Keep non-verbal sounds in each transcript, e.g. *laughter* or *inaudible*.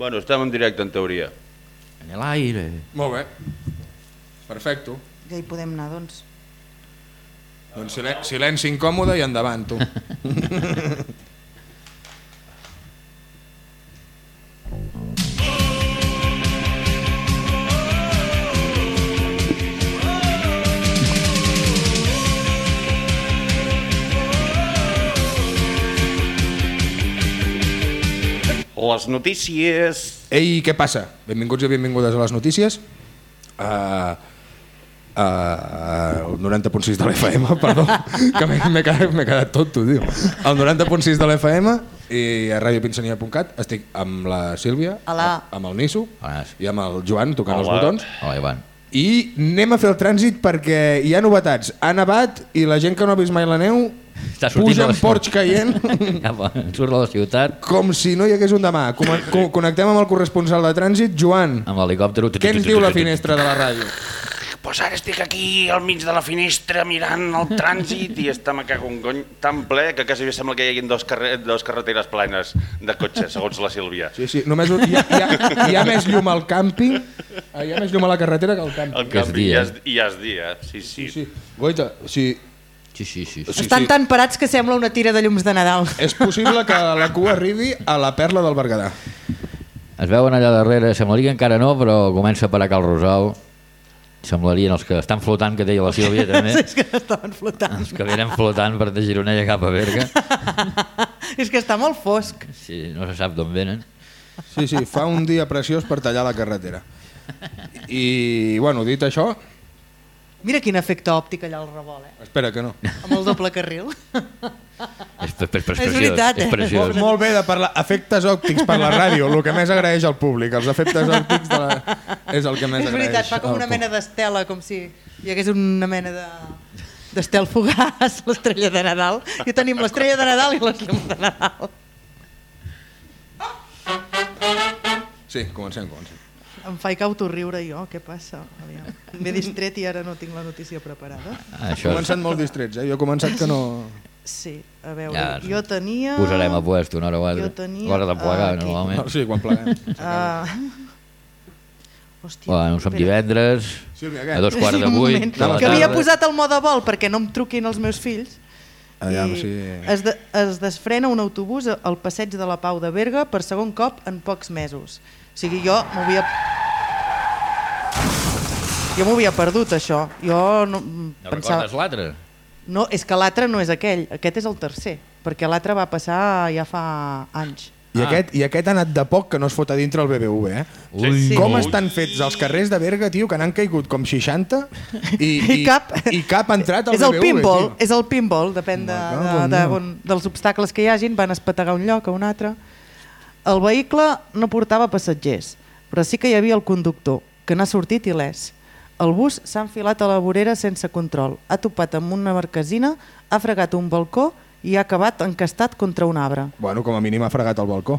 Bueno, estem en directe, en teoria. En el aire. Molt bé. Perfecto. Ja hi podem anar, doncs. Doncs silen silenci incòmode i endavant, tu. *laughs* Les notícies... Ei, què passa? Benvinguts i benvingudes a les notícies. Uh, uh, el 90.6 de l'FM, *laughs* perdó, que m'he quedat, quedat tonto, tio. El 90.6 de l'FM i a radiopinsania.cat estic amb la Sílvia, Hola. amb el Nisso Hola. i amb el Joan tocant els Hola. botons. Hola, Ivan. I anem a fer el trànsit perquè hi ha novetats. Ha nevat i la gent que no ha vist mai la neu puja en Porsche caient *laughs* Cap a, surt de la ciutat com si no hi hagués un demà. Com co connectem amb el corresponsal de trànsit, Joan. amb l'helicòptero. Què ens diu la finestra de la ràdio? Pues ara estic aquí al mig de la finestra mirant el trànsit i està me cago un gony tan ple que quasi bé sembla que hi hagi dos, carre dos carreteres plenes de cotxes, segons la Sílvia. Sí, sí, només hi ha, hi, ha, hi ha més llum al càmping, eh, hi ha més llum a la carretera que al càmping. El Que és canvi, dia. ja és, ja és dia, sí, sí. Sí, sí. Goita, sí, Sí, sí, sí. sí, Estan sí. tan parats que sembla una tira de llums de Nadal. És possible que la cua arribi a la perla del Berguedà. Es veuen allà darrere, semblaria que encara no, però comença a parar Cal Rosal. Semblarien els que estan flotant, que deia la Sílvia *laughs* també, és que estaven flotant. els que venen flotant per de Gironella cap a Berga. *laughs* és que està molt fosc. Sí, no se sap d'on venen. Sí, sí, fa un dia preciós per tallar la carretera. I, bueno, dit això, Mira quin efecte òptic allà al revolt, eh? espera que no. Amb el doble carril. És, és, és, preciós, veritat, eh? és preciós. Molt, molt bé de parlar efectes òptics per la ràdio, el que més agraeix al públic. Els efectes òptics de la... és el que més és agraeix. veritat, fa com una mena d'estela, com si hi hagués una mena de d'estel fugaç, *laughs* l'estrella de Nadal. I tenim l'estrella de Nadal i les llums de Nadal. Sí, comencem, comencem. Em fa riure jo, què passa? M'he distret i ara no tinc la notícia preparada. He Això començat molt distrets, eh? Jo he començat que no... Sí, a veure, Ja, jo tenia... posarem a puesto una hora o altra. Jo tenia- L'hora de plegar, aquí. normalment. Sí, quan pleguem. Uh... *laughs* Hòstia, Bueno, som espera. divendres, Sílvia, a dos quarts Sí, de vuit la que havia posat el mode vol perquè no em truquin els meus fills Aviam, i sí. es, de, es desfrena un autobús al passeig de la Pau de Berga per segon cop en pocs mesos o sigui, jo m'ho havia jo m'ho havia perdut això jo no, No recordes l'altre? no, és que l'altre no és aquell aquest és el tercer perquè l'altre va passar ja fa anys I, Ah. aquest, I aquest ha anat de poc que no es fot a dintre el BBV, eh? Ui. Sí. Com Ui. estan fets els carrers de Berga, tio, que n'han caigut com 60 *laughs* i, I cap- i cap ha entrat al *laughs* és el BBV, pinball, tio. és el pinball, depèn de, de, de, on, dels obstacles que hi hagin, van espetegar un lloc a un altre. El vehicle no portava passatgers, però sí que hi havia el conductor, que n'ha sortit il·lès. El bus s'ha enfilat a la vorera sense control, ha topat amb una marquesina, ha fregat un balcó i ha acabat encastat contra un arbre. Bueno, com a mínim ha fregat el balcó.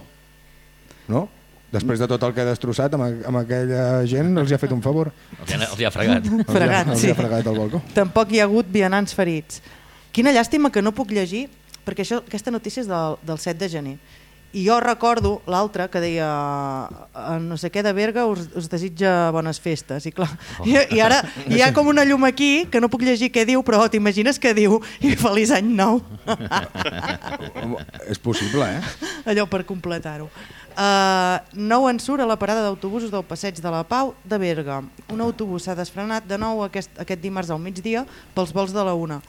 No? Després de tot el que ha destrossat amb, a- amb aquella gent, els hi ha fet un favor. Els hi ha, els hi ha fregat. Els hi ha- Fregat, els sí. hi ha fregat el balcó. Tampoc hi ha hagut vianants ferits. Quina llàstima que no puc llegir, perquè això, aquesta notícia és del, del 7 de gener. I jo recordo l'altra que deia eh, no sé què de Berga us, us desitja bones festes. I, clar, i, I ara hi ha com una llum aquí que no puc llegir què diu, però t'imagines què diu i feliç any nou. És possible, eh? allò per completar-ho. Uh, nou en surt a la parada d'autobusos del Passeig de la Pau de Berga. Un autobús s'ha desfrenat de nou aquest, aquest dimarts al migdia pels vols de la una,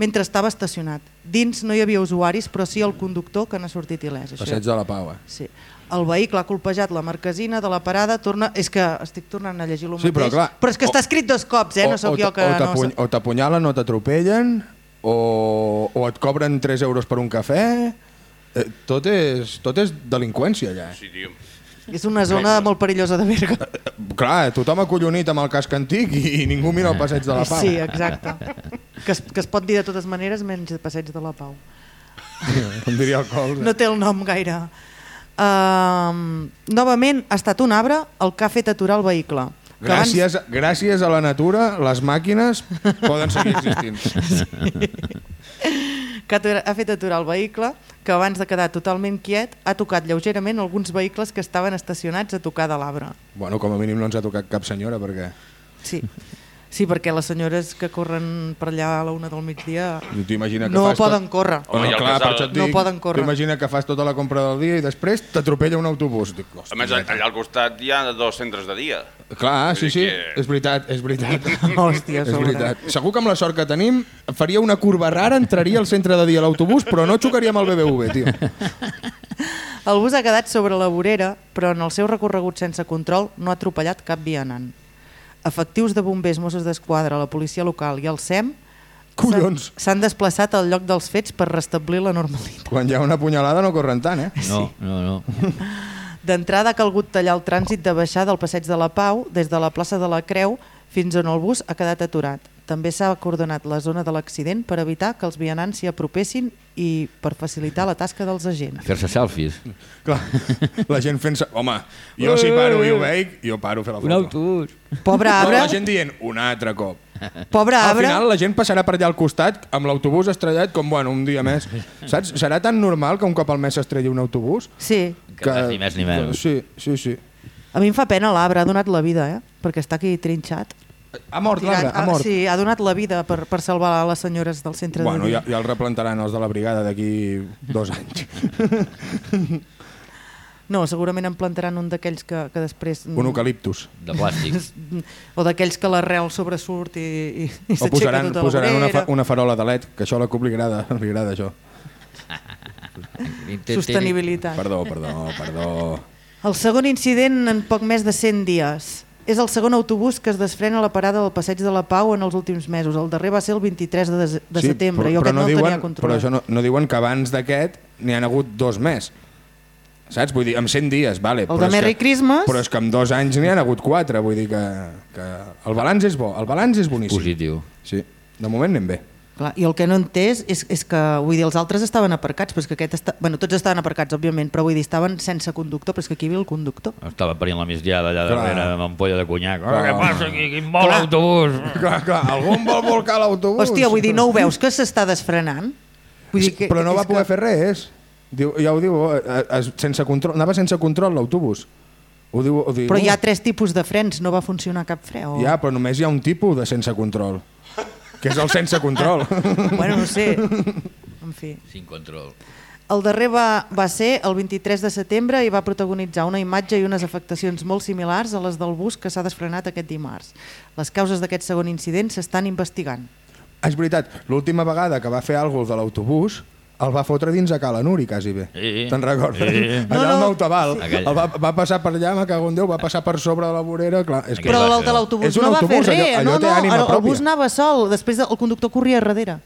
mentre estava estacionat. Dins no hi havia usuaris, però sí el conductor que n'ha sortit il·lès. Això- Passeig de la Pau, eh? Sí. El vehicle ha colpejat la marquesina de la parada, torna... és que estic tornant a llegir el Sí, mateix, però clar, però és que o- està escrit dos cops, eh? no sóc jo que... o no t'apuny- o t'apunyalen o t'atropellen o, o et cobren 3 euros per un cafè eh, tot, és, tot és delinqüència allà eh? Sí, tio. És una zona molt perillosa de Berga. clar, eh, tothom acollonit amb el casc antic i, ningú mira el passeig de la Pau Sí, exacte. Que es, que es pot dir de totes maneres menys de Passeig de la Pau. *laughs* com diria el Cols No té el nom gaire. Uh, novament ha estat un arbre el que ha fet aturar el vehicle. Gràcies, gràcies a la natura les màquines poden seguir existint *laughs* Abans, que ha fet aturar el vehicle, que abans de quedar totalment quiet ha tocat lleugerament alguns vehicles que estaven estacionats a tocar de l'arbre. Bueno, com a mínim no ens ha tocat cap senyora, perquè... Sí. Sí, perquè les senyores que corren per allà a la una del migdia imagina que no fas poden tot... córrer. Home, el clar, casal- per això et No dic, poden córrer. Tu imagina que fas tota la compra del dia i després t'atropella un autobús. Dic, A més, allà al costat hi ha dos centres de dia. Clar, sí, sí, que- és veritat, és veritat. *laughs* Hòstia, és veritat. Segur que amb la sort que tenim faria una curva rara, entraria al centre de dia a l'autobús, però no xocaria amb el BBV, tio. El bus ha quedat sobre la vorera, però en el seu recorregut sense control no ha atropellat cap vianant. Efectius de bombers, Mossos d'Esquadra, la policia local i el SEM Collons. s'han- desplaçat al lloc dels fets per restablir la normalitat. Quan hi ha una punyalada no corren tant, eh? No, no, no. *laughs* D'entrada ha calgut tallar el trànsit de baixar del passeig de la Pau des de la plaça de la Creu fins on el bus ha quedat aturat. També s'ha acordonat la zona de l'accident per evitar que els vianants s'hi apropessin i per facilitar la tasca dels agents. Fer-se selfies. Clar, la gent fent... Home, jo si paro i ho veig, jo paro a fer la foto. autobús. Pobre No, arbre, la gent dient, un altre cop. pobre Al arbre, final la gent passarà per allà al costat amb l'autobús estrellat com, bueno, un dia més. Saps? Serà tan normal que un cop al mes s'estrelli un autobús? sí. Que res ni més ni menys. Sí, sí, sí. A mi em fa pena l'arbre, ha donat la vida, eh? perquè està aquí trinxat. Ha mort l'arbre, ha mort. Sí, ha donat la vida per, per salvar les senyores del centre Bueno, de ja, dia. ja el replantaran els de la brigada d'aquí dos *laughs* anys. No, segurament en plantaran un d'aquells que, que després... Un eucaliptus. De plàstic. *laughs* O d'aquells que l'arrel sobresurt i, i, i O s'aixeca posaran, tota posaran la una, vorera. fa, una farola de LED, que això a la CUP li agrada, *laughs* li agrada això. Sostenibilitat. Perdó, perdó, perdó. El segon incident en poc més de 100 dies. És el segon autobús que es desprèn a la parada del Passeig de la Pau en els últims mesos. El darrer va ser el 23 de, de setembre i aquest no, el diuen, tenia però això no, no diuen que abans d'aquest n'hi han hagut dos més. Saps? Vull dir, amb 100 dies, vale. El però de és Merry que, Christmas. Però és que amb dos anys n'hi han hagut quatre, vull dir que, que el balanç és bo, el balanç és boníssim. Positiu. Sí, de moment anem bé. Clar, I el que no he entès és, és que vull dir, els altres estaven aparcats, però és que aquest està... bueno, tots estaven aparcats, òbviament, però vull dir, estaven sense conductor, però és que aquí hi havia el conductor. Estava parint la migdiada allà Clar. darrere amb ampolla de conyac. Oh, Clar. què passa aquí? Quin vol Clar. autobús? Clar, clar, algú em vol volcar l'autobús. Hòstia, vull dir, no ho veus que s'està desfrenant? Vull dir Sí, però no va poder fer res. Diu, ja ho diu, eh, eh, sense control, anava sense control l'autobús. Ho diu, ho diu. Però hi ha tres tipus de frens, no va funcionar cap fre. O... Ja, però només hi ha un tipus de sense control, que és el sense control. *laughs* Bueno, no sé. En fi. Sin control. El darrer va, va ser el 23 de setembre i va protagonitzar una imatge i unes afectacions molt similars a les del bus que s'ha desfrenat aquest dimarts. Les causes d'aquest segon incident s'estan investigant. Ah, és veritat, l'última vegada que va fer alguna de l'autobús el va fotre dins a Cala Nuri, quasi bé. Sí. Te'n recordes? Sí. Allà No, al no. Nautaval. Aquell- El va, va passar per allà, me cago en Déu, va passar per sobre de la vorera, clar. És que... Però el de l'autobús no va fer autobús, allò- res. allò no, té no, ànima el, el pròpia. bus anava sol, després el conductor corria darrere.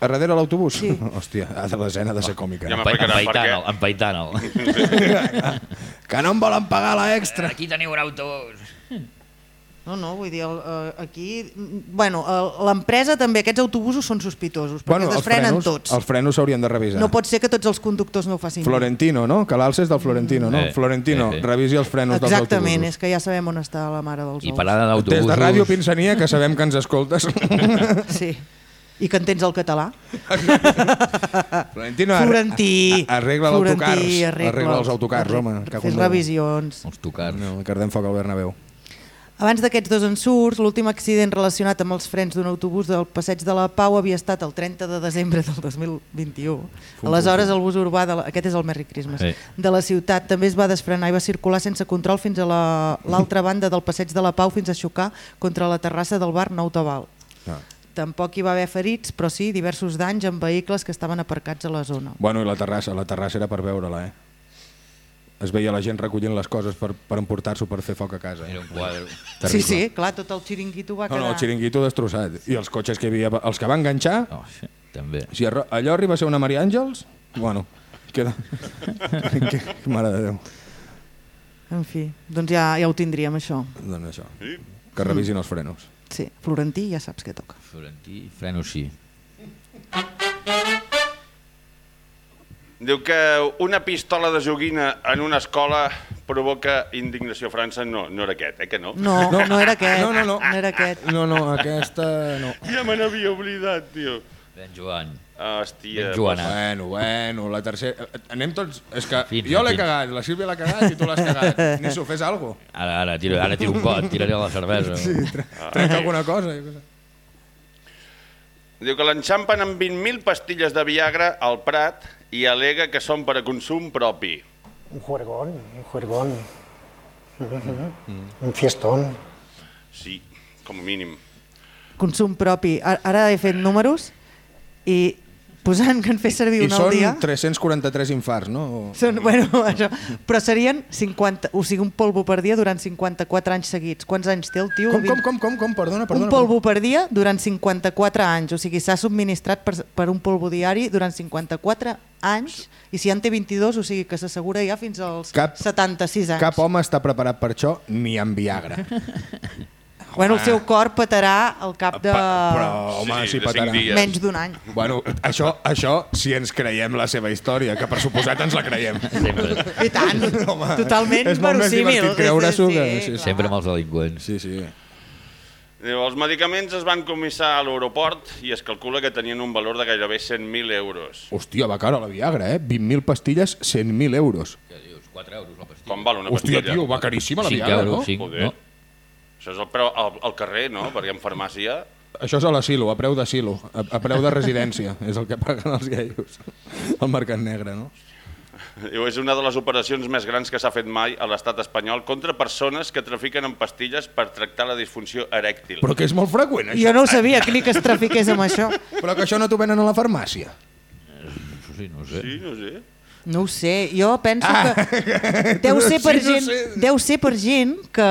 A darrere l'autobús? Sí. *laughs* Hòstia, ha de l'escena ha de ser còmica. Ja eh? Empaitant-el, empaitant-el. Que no em volen pagar la extra. Aquí teniu un autobús. No, no, vull dir, el, eh, aquí... Bueno, l'empresa també, aquests autobusos són sospitosos, perquè es els desfrenen frenos, tots. els frenos s'haurien de revisar. No pot ser que tots els conductors no ho facin. Florentino, no? Que l'alça és del Florentino, no? Eh, Florentino, eh, eh. revisi els frenos dels Exactament, autobusos. és que ja sabem on està la mare dels I ous. parada Des d'autobusos... de Ràdio Pinsania, que sabem que ens escoltes. *laughs* Sí. I que entens el català. *laughs* Florentino, arre- Florentí. arregla l'autocars. arregla Arregla els autocars, arregla- home. Fes revisions. Els tocars. No, que ardem foc al Bernabéu. Abans d'aquests dos ensurts, l'últim accident relacionat amb els frens d'un autobús del Passeig de la Pau havia estat el 30 de desembre del 2021. Aleshores, el bus urbà, de la, aquest és el Merry Christmas, de la ciutat també es va desfrenar i va circular sense control fins a la- l'altra banda del Passeig de la Pau fins a xocar contra la terrassa del bar Nou Tabal. Ah. Tampoc hi va haver ferits, però sí diversos danys en vehicles que estaven aparcats a la zona. Bueno, i la terrassa, la terrassa era per veure-la, eh? Es veia la gent recollint les coses per, per emportar-s'ho per fer foc a casa. Era Eh? un quadre. Sí, sí, clar, tot el xiringuito va No, quedar... no, el xiringuito destrossat. I els cotxes que hi havia, els que van enganxar, Oh, sí, també. si allò arriba a ser una Maria Àngels, bueno, queda... *laughs* que, mare de Déu. En fi, doncs ja, ja ho tindríem, això. Doncs això, que revisin els frenos. Sí, Florentí ja saps què toca. Florentí, freno sí. Diu que una pistola de joguina en una escola provoca indignació a França. No, no era aquest, eh, que no? No, no, no era aquest. No, no, no. no era aquest. No, no, aquesta no. Ja me n'havia oblidat, tio. Ben Joan. Hòstia. Ben Joan. Anna. Bueno, bueno, la tercera... Anem tots... És que Fins, jo l'he cagat, la Sílvia l'ha cagat i tu l'has cagat. *laughs* Nisso, fes alguna cosa. Ara, ara, tiro, ara tiro un pot, tiraré la cervesa. Sí. Trenca alguna cosa. Jo què sé. Diu que l'enxampen amb 20.000 pastilles de Viagra al Prat i alega que són per a consum propi. Un juergón, un juergón. Un fiestón. Sí, com a mínim. Consum propi. Ara- Ara he fet números i posant que en fes servir I un al són dia... 343 infarts, no? Són, bueno, *laughs* això, però serien 50, o sigui, un polvo per dia durant 54 anys seguits. Quants anys té el tio? Com, com, com, com, com? Perdona, perdona. un polvo per dia durant 54 anys, o sigui, s'ha subministrat per, per un polvo diari durant 54 anys, i si en té 22, o sigui que s'assegura ja fins als Cap- 76 anys. Cap home està preparat per això, ni amb Viagra. *laughs* Bueno, el seu cor petarà al cap de Pa- Però, home, Sí, sí, de dies. menys d'un any. Bueno, això, això si ens creiem la seva història, que per suposat ens la creiem. Sempre, I tant, *laughs* Home, totalment és molt més verosímil. divertit creure-s'ho sí, sí. clar. sempre amb els delinqüents. Sí, sí. Diu, els medicaments es van comissar a l'aeroport i es calcula que tenien un valor de gairebé 100.000 euros. Hòstia, va cara la Viagra, eh? 20.000 pastilles, 100.000 euros. Què dius? 4 euros la pastilla. Com val una Hòstia, pastilla? tio, va caríssima la 5 Viagra, euros, no? 5, Joder. no? Això és el preu al, al carrer, no? Perquè en farmàcia... Això és a l'asilo, a preu d'asilo, a, a preu de residència. és el que paguen els gaios. El mercat negre, no? Diu, és una de les operacions més grans que s'ha fet mai a l'estat espanyol contra persones que trafiquen en pastilles per tractar la disfunció erèctil. Però que és molt freqüent, això. Jo no ho sabia, que ni que es trafiqués amb això. Però que això no t'ho venen a la farmàcia. Sí, no sé. Sí, no sé. No ho sé, jo penso que *laughs* deu ser per Sí, no gent, sé. deu ser per gent que,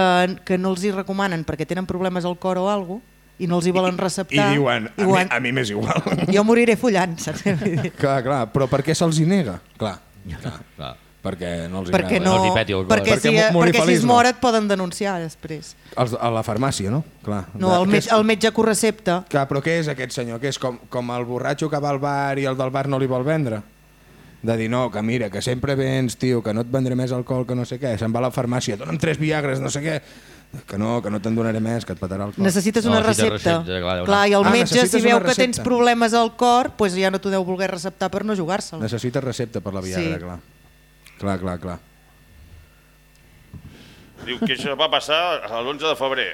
que no els hi recomanen perquè tenen problemes al cor o alguna i no els hi volen I receptar. diuen, a, I mi, diuen, a mi m'és igual. *laughs* jo moriré follant, saps clar, clar, però per què se'ls hi nega? Clar, clar, Clar. perquè no els hi perquè agrada. no, no els hi peti el cor. perquè, Perquè si, perquè si es no. mor et poden denunciar després. Els, a la farmàcia, no? Clar. No, el, metge, el metge que ho recepta. Clar, però què és aquest senyor? Que és com, com el borratxo que va al bar i el del bar no li vol vendre? De dir, no, que mira, que sempre vens, tio, que no et vendré més alcohol, que no sé què, se'n va a la farmàcia, dona'm tres viagres, no sé què, que no, que no te'n donaré més, que et petarà el cor. Necessites No, una necessites recepta. recepta, clar, clar, i el Ah, metge, si veu que tens problemes al cor, pues ja no t'ho deu voler receptar per no jugar-se'l. Necessites recepta per la Viagra, Sí. clar. Clar, clar, clar. Diu que això va passar l'11 de febrer.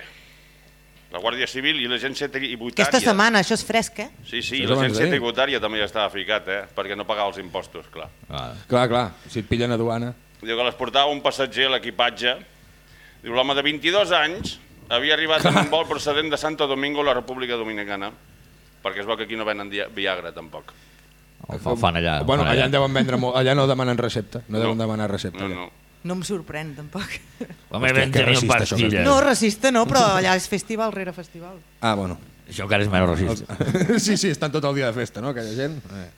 La Guàrdia Civil i l'Agència Tributària... Aquesta setmana, això és fresc, eh? Sí, sí, és l'Agència. Tributària també ja estava ficat, eh? Perquè no pagava els impostos, clar. Ah, Clar, clar, si et pillen a duana... Diu que les portava un passatger a l'equipatge. Diu, l'home de 22 anys havia arribat en un vol procedent de Santo Domingo, la República Dominicana, perquè es veu que aquí no venen Viagra, tampoc. el fa- fan allà. el bueno, fan allà en deuen vendre molt, allà no demanen recepta, no, deuen No. demanar recepta. No, allà. no. No em sorprèn, tampoc. Home, Hòstia, que tenir racista, això, pastilles. No, racista no, però allà és festival rere festival. Ah, bueno. Això encara és menys racista. *laughs* sí, sí, estan tot el dia de festa, no, aquella gent? Eh.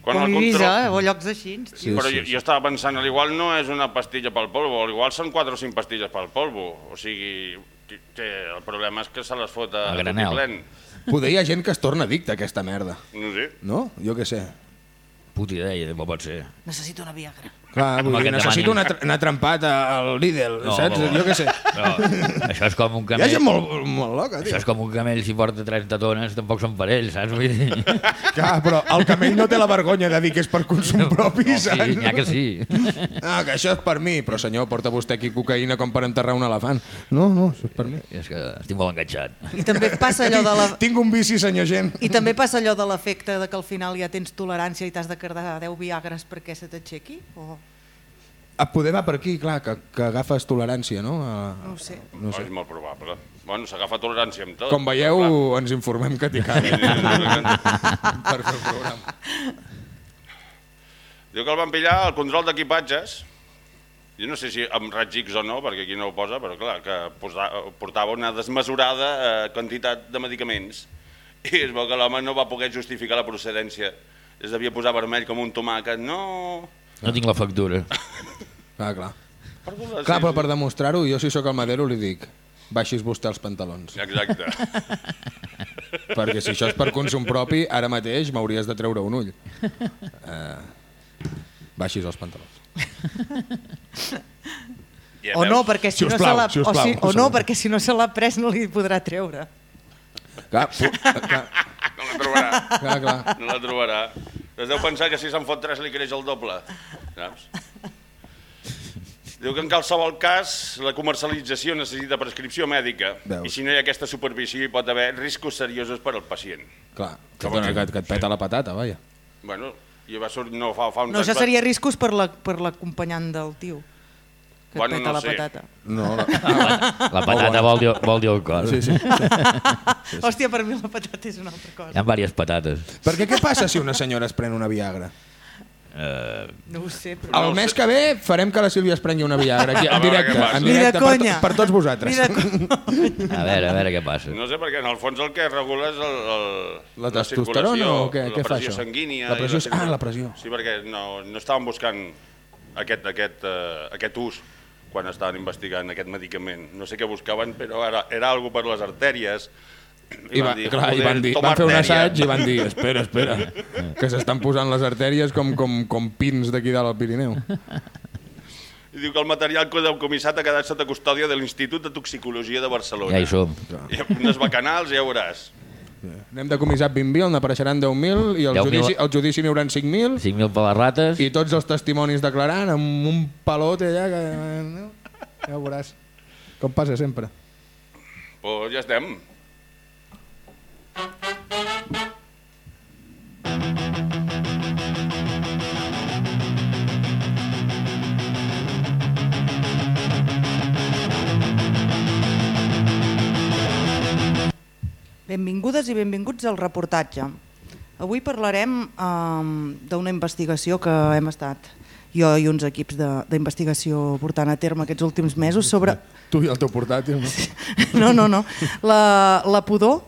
Quan Com Ibiza, control... eh? o llocs així. Sí, Però sí, jo, jo estava pensant, al igual no és una pastilla pel polvo, al igual són 4 o 5 pastilles pel polvo. O sigui, que, que el problema és que se les fot a, plen. Poder hi ha gent que es torna addicta a aquesta merda, No sé. no? Jo què sé. Puta idea, no pot ser. Necessito una Viagra. Clar, vull dir, necessito demanin. anar, tra- anar trempat al Lidl, No, saps? Jo què sé. Però això és com un Hi ha camell... gent molt, molt loca, tio. Això és com un camell si porta 30 tones, tampoc són per ell, saps? Vull dir... *laughs* Clar, però el camell no té la vergonya de dir que és per consum propi, Sí, saps? n'hi ha que sí. Ah, que això és per mi. Però senyor, porta vostè aquí cocaïna com per enterrar un elefant. No, no, això és per mi. És que estic molt enganxat. I també passa allò de la... Tinc un bici, senyor gent. I també passa allò de l'efecte de que al final ja tens tolerància i t'has de quedar 10 viagres perquè se t'aixequi? O... A poder va per aquí, clar, que, que agafes tolerància, no? A, No ho sé. no sé. És molt probable. Bueno, s'agafa tolerància amb tot. Com veieu, però ens informem que t'hi cal per fer el programa. Diu que el van pillar al control d'equipatges. Jo no sé si amb raig X o no, perquè aquí no ho posa, però clar, que posa- portava una desmesurada eh, quantitat de medicaments i es veu que l'home no va poder justificar la procedència. Es devia posar vermell com un tomàquet. No... No tinc la factura. *laughs* Clar, clar. Perdona, Clar, però per demostrar-ho, jo si sóc el Madero li dic baixis vostè els pantalons. Exacte. *laughs* Perquè si això és per consum propi, ara mateix m'hauries de treure un ull. Eh, baixis els pantalons. Ja O no, perquè si, Si no plau, se l'ha o, si, plau. o no, perquè si no se l'ha pres no li podrà treure. Clar, pu- *laughs* clar, la trobarà. Clar, clar. No la trobarà. Es deu pensar que si se'n fot tres li creix el doble. Saps? Diu que en qualsevol cas la comercialització necessita prescripció mèdica Veus. i si no hi ha aquesta supervisió hi pot haver riscos seriosos per al pacient. clar. Que, dona, que, et- que et peta la patata, vaja. Bueno, i va sort, no fa, fa un No, això seria riscos per la- per l'acompanyant del tio. Que Bueno, et peta no la sé. patata. No, la... *laughs* La patata vol dir, vol dir el cor. Sí, sí. Hòstia, per mi la patata és una altra Hi cosa. ha diverses patates. Perquè què passa si una senyora es pren una Viagra? Uh, No ho sé, però... No El ho mes sé. que ve farem que la Sílvia es prengui una Viagra, aquí, A *laughs* en directe, en directe per, to, per tots vosaltres. A veure, a veure què passa. No sé, perquè en el fons el que regula és el, el, La testosterona circulació, o què- la què fa pressió això? sanguínia. La pressió- circulació. ah, la pressió. Sí, perquè no, no estaven buscant aquest, aquest, uh, aquest ús quan estaven investigant aquest medicament. No sé què buscaven, però era, era algo per les artèries. I, va, clar, i "Joder, van, dir, van fer un artèria". assaig i van dir, espera, espera, que s'estan posant les artèries com, com, com pins d'aquí dalt al Pirineu. I diu que el material que heu comissat ha quedat sota custòdia de l'Institut de Toxicologia de Barcelona. Ja hi som. I unes bacanals, ja veuràs. N'hem de comissar 20.000, n'apareixeran 10.000 i el 10.000. judici, el judici n'hi hauran 5.000 5.000 per les rates. i tots els testimonis declarant amb un palote allà que... Ja ho veuràs. Com passa sempre. Pues ja estem. Benvingudes i benvinguts al reportatge. Avui parlarem um, d'una investigació que hem estat jo i uns equips de- d'investigació portant a terme aquests últims mesos sobre... Tu i el teu portàtil, no? *laughs* No, no, no. La, la pudor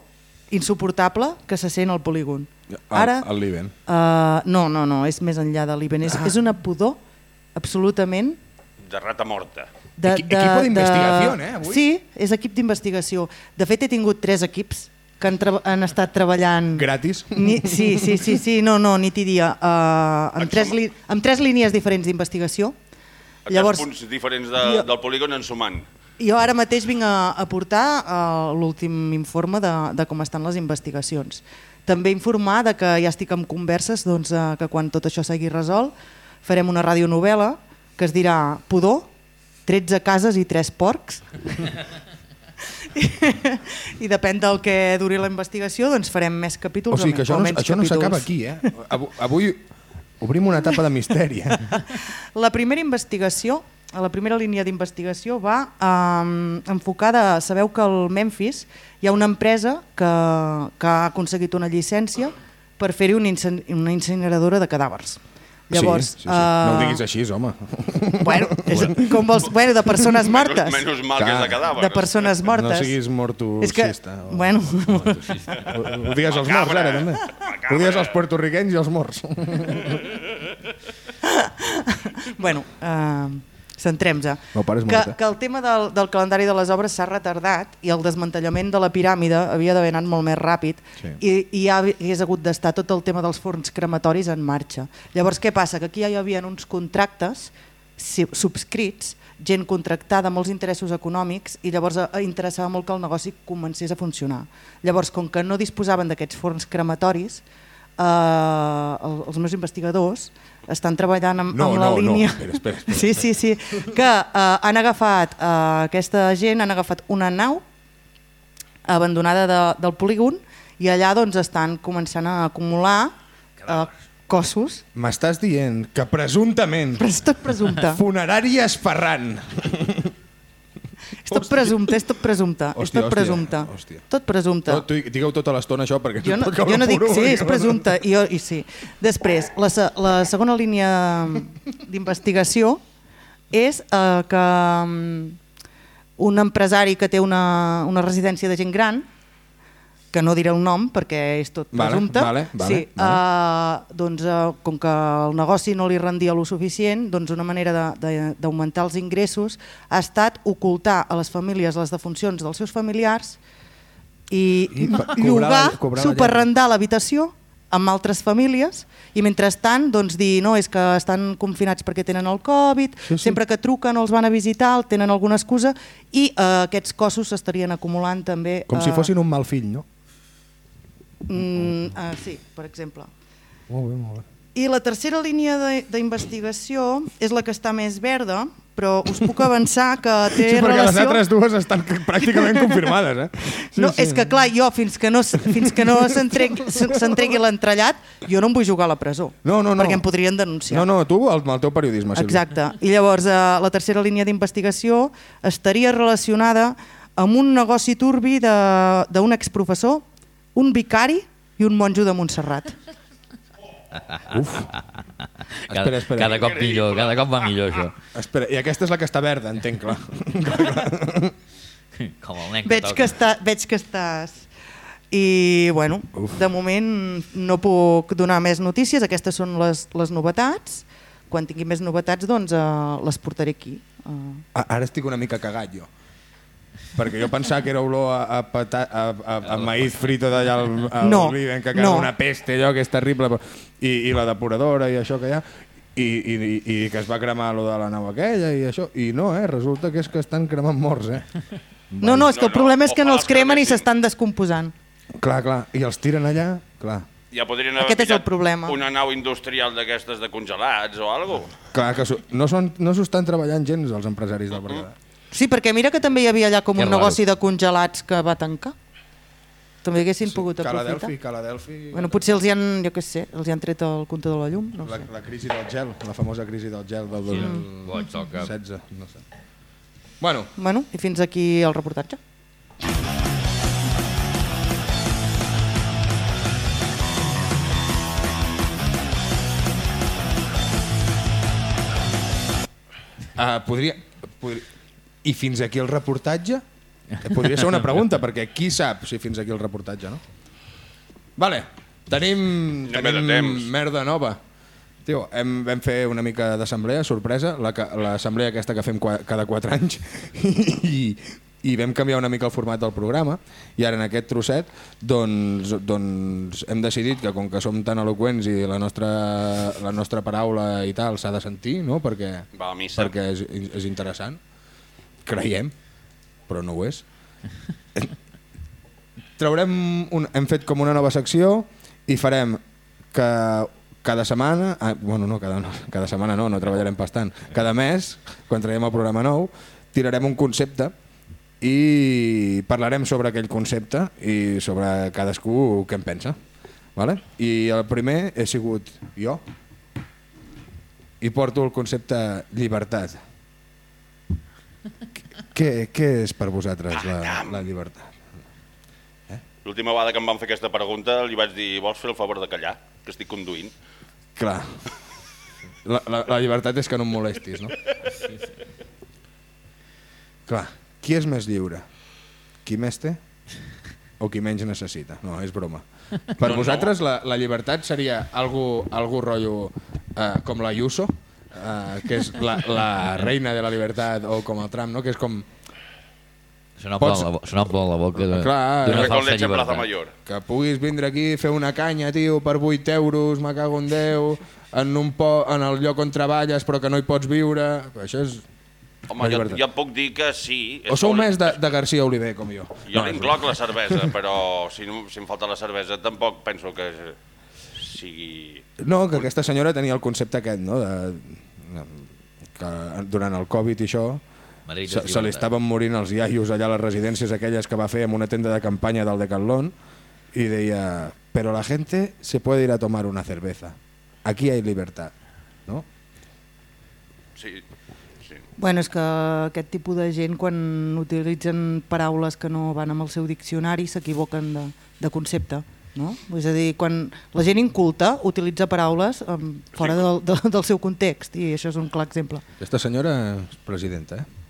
insuportable que se sent al polígon. Ara, El, el Liben. uh, no, no, no, és més enllà de l'IBEN. És, és una pudor absolutament De rata morta. de, Equi- equipo d'investigació, eh, avui? Sí, és equip d'investigació. De fet, he tingut tres equips que han, han estat treballant... Gratis. Ni, sí, sí, sí, sí, no, no, ni t'hi dia. Uh, amb, tres li, amb tres línies diferents d'investigació. A Llavors, punts diferents de, Jo- del polígon ensumant. Jo ara mateix vinc a aportar uh, l'últim informe de, de com estan les investigacions. També informar de que ja estic en converses doncs, uh, que quan tot això s'hagi resolt farem una radionovel·la que es dirà Pudor, 13 cases i 3 porcs. I depèn del que duri la investigació, doncs farem més O capítols sigui que això o no, això no s'acaba aquí, eh? Avui, avui obrim una etapa de misteri. Eh? La primera investigació, la primera línia d'investigació va um, enfocada, sabeu que al Memphis hi ha una empresa que, que ha aconseguit una llicència per fer-hi una, incen- una incineradora de cadàvers. Llavors, sí, sí, sí. no ho eh, diguis així, home. Bueno, és, com vols, bueno, de persones mortes. Menys, menys mal que és de Clar. cadàver. De persones mortes. No siguis És que, mortocista. o- bueno, Ho, ho digues als morts, ara, també. Ho digues als puertorriquenys i als morts. *laughs* bueno, uh, centrem-se. Que, que el tema del, del calendari de les obres s'ha retardat i el desmantellament de la piràmide havia d'haver anat molt més ràpid Sí. i, i ja hagués hagut d'estar tot el tema dels forns crematoris en marxa. Llavors, què passa? Que aquí ja hi havia uns contractes subscrits, gent contractada, molts interessos econòmics i llavors eh, interessava molt que el negoci comencés a funcionar. Llavors, com que no disposaven d'aquests forns crematoris, eh, el- els meus investigadors estan treballant amb, No, amb la no, no. línia... Espera, espera, espera. *laughs* Sí, sí, sí. Que eh, han agafat, eh, aquesta gent han agafat una nau abandonada de, del polígon i allà doncs estan començant a acumular eh, cossos. M'estàs dient que presumptament Però és tot presumpte. funeràries Ferran És tot presumpte, és tot presumpte. és Hòstia, tot hòstia, presumpte. hòstia. Tot presumpte. no, tu, digueu tota l'estona això perquè Jo no, jo no dic, sí, és presumpte, i, jo, i sí. Després, la, la segona línia d'investigació és eh, que mm, un empresari que té una, una residència de gent gran, que no diré el nom perquè és tot Vale, presumpte, vale, vale, sí, eh, doncs, eh, com que el negoci no li rendia lo suficient, doncs una manera d'augmentar els ingressos ha estat ocultar a les famílies les defuncions dels seus familiars i, I *laughs* llogar, superrendar l'habitació amb altres famílies i mentrestant doncs, dir no, és que estan confinats perquè tenen el Covid, Sí, sí. sempre que truquen o els van a visitar tenen alguna excusa i eh, aquests cossos s'estarien acumulant també... Com si eh, fossin un mal fill, no? Mm, ah, sí, per exemple. Molt bé, molt bé. I la tercera línia de- d'investigació és la que està més verda, però us puc avançar que *laughs* té Sí, perquè les relació... altres dues estan *laughs* pràcticament *laughs* confirmades, eh? Sí, no, sí. és que clar, jo fins que no, fins que no s'entregui l'entrellat, jo no em vull jugar a la presó, No, no, no. perquè em podrien denunciar. No, no, tu, el, el teu periodisme, Sílvia. Exacte. I llavors eh, la tercera línia d'investigació estaria relacionada amb un negoci turbi de- d'un exprofessor, un vicari i un monjo de Montserrat. Cada, Espera, espera. cada cop millor, cada cop va millor això. Espera, i aquesta és la que està verda, entenc, clar. *laughs* Com el nen Veig toca. que, està, veig que estàs... I, bueno, de moment no puc donar més notícies, aquestes són les, les novetats. Quan tingui més novetats, doncs eh, les portaré aquí. Eh, Ara estic una mica cagat, jo. Perquè jo pensava que era olor a, a, pata, a, a, a maïs frito d'allà al, al No, Oliven, que era no. una peste, allò que és terrible. però- I, I la depuradora i això que hi ha. I, i, i, que es va cremar lo de la nau aquella i això. I no, eh? Resulta que és que estan cremant morts, eh? No, no, és que el problema és que no els cremen i s'estan descomposant. Clar, clar. I els tiren allà, clar. Ja podrien haver Aquest és el problema. una nau industrial d'aquestes de congelats o alguna cosa. Clar que no s'ho no estan treballant gens els empresaris del Berguedà. Sí, perquè mira que també hi havia allà com Que un raro. negoci de congelats que va tancar. També haguessin pogut Cala aprofitar. Delphi, Cala Delphi... Bueno, potser els hi han, jo què sé, els hi han tret el compte de la llum, no La, sé. la crisi del gel, la famosa crisi del gel del Boig del cap. 2016, no sé. Bueno, Bueno, i fins aquí el reportatge. uh, podria, podria... I fins aquí el reportatge? Podria ser una pregunta, perquè qui sap si fins aquí el reportatge, no? Vale, tenim, de tenim merda nova. Tio, hem, vam fer una mica d'assemblea, sorpresa, la l'assemblea aquesta que fem qua, cada 4 *laughs* anys, i, i vam canviar una mica el format del programa, i ara en aquest trosset doncs, doncs hem decidit que com que som tan eloqüents i la nostra, la nostra paraula i tal s'ha de sentir, no? perquè, perquè és, és interessant, creiem, però no ho és. Traurem un, hem fet com una nova secció i farem que cada setmana, ah, bueno, no, cada, cada setmana no, no treballarem pas tant, cada mes, quan traiem el programa nou, tirarem un concepte i parlarem sobre aquell concepte i sobre cadascú què en pensa. Vale? I el primer he sigut jo i porto el concepte llibertat. Què, què és per vosaltres la, la llibertat? L'última vegada que em van fer aquesta pregunta li vaig dir vols fer el favor de callar, que estic conduint. Clar. La, la, la llibertat és que no em molestis, no? Clar. Qui és més lliure? Qui més té o qui menys necessita? No, és broma. Per No, no. vosaltres la, la llibertat seria algo, algo rotllo eh, com la Ayuso, eh, que és la, la reina de la llibertat, o com el Trump, no? que és com Sona Pots- Pots... la, bo- boca d'una Con falsa llibertat. Mayor. que puguis vindre aquí a fer una canya, tio, per 8 euros, me cago en Déu, en, un po en el lloc on treballes però que no hi pots viure... Això és... Home, jo, jo et puc dir que sí. O sou més de, de García Oliver, com jo. Jo No, l'incloc la cervesa, però si, no, si em falta la cervesa tampoc penso que sigui... No, que aquesta senyora tenia el concepte aquest, no? De, que durant el Covid i això se, se li estaven morint els iaios allà a les residències aquelles que va fer en una tenda de campanya del Decathlon i deia, però la gente se puede ir a tomar una cerveza. Aquí hay libertad, ¿no? Sí, sí. Bueno, és que aquest tipus de gent quan utilitzen paraules que no van amb el seu diccionari s'equivoquen de, de concepte. No? És a dir, quan la gent inculta utilitza paraules um, fora del, del, del seu context i això és un clar exemple. Aquesta senyora és presidenta, eh?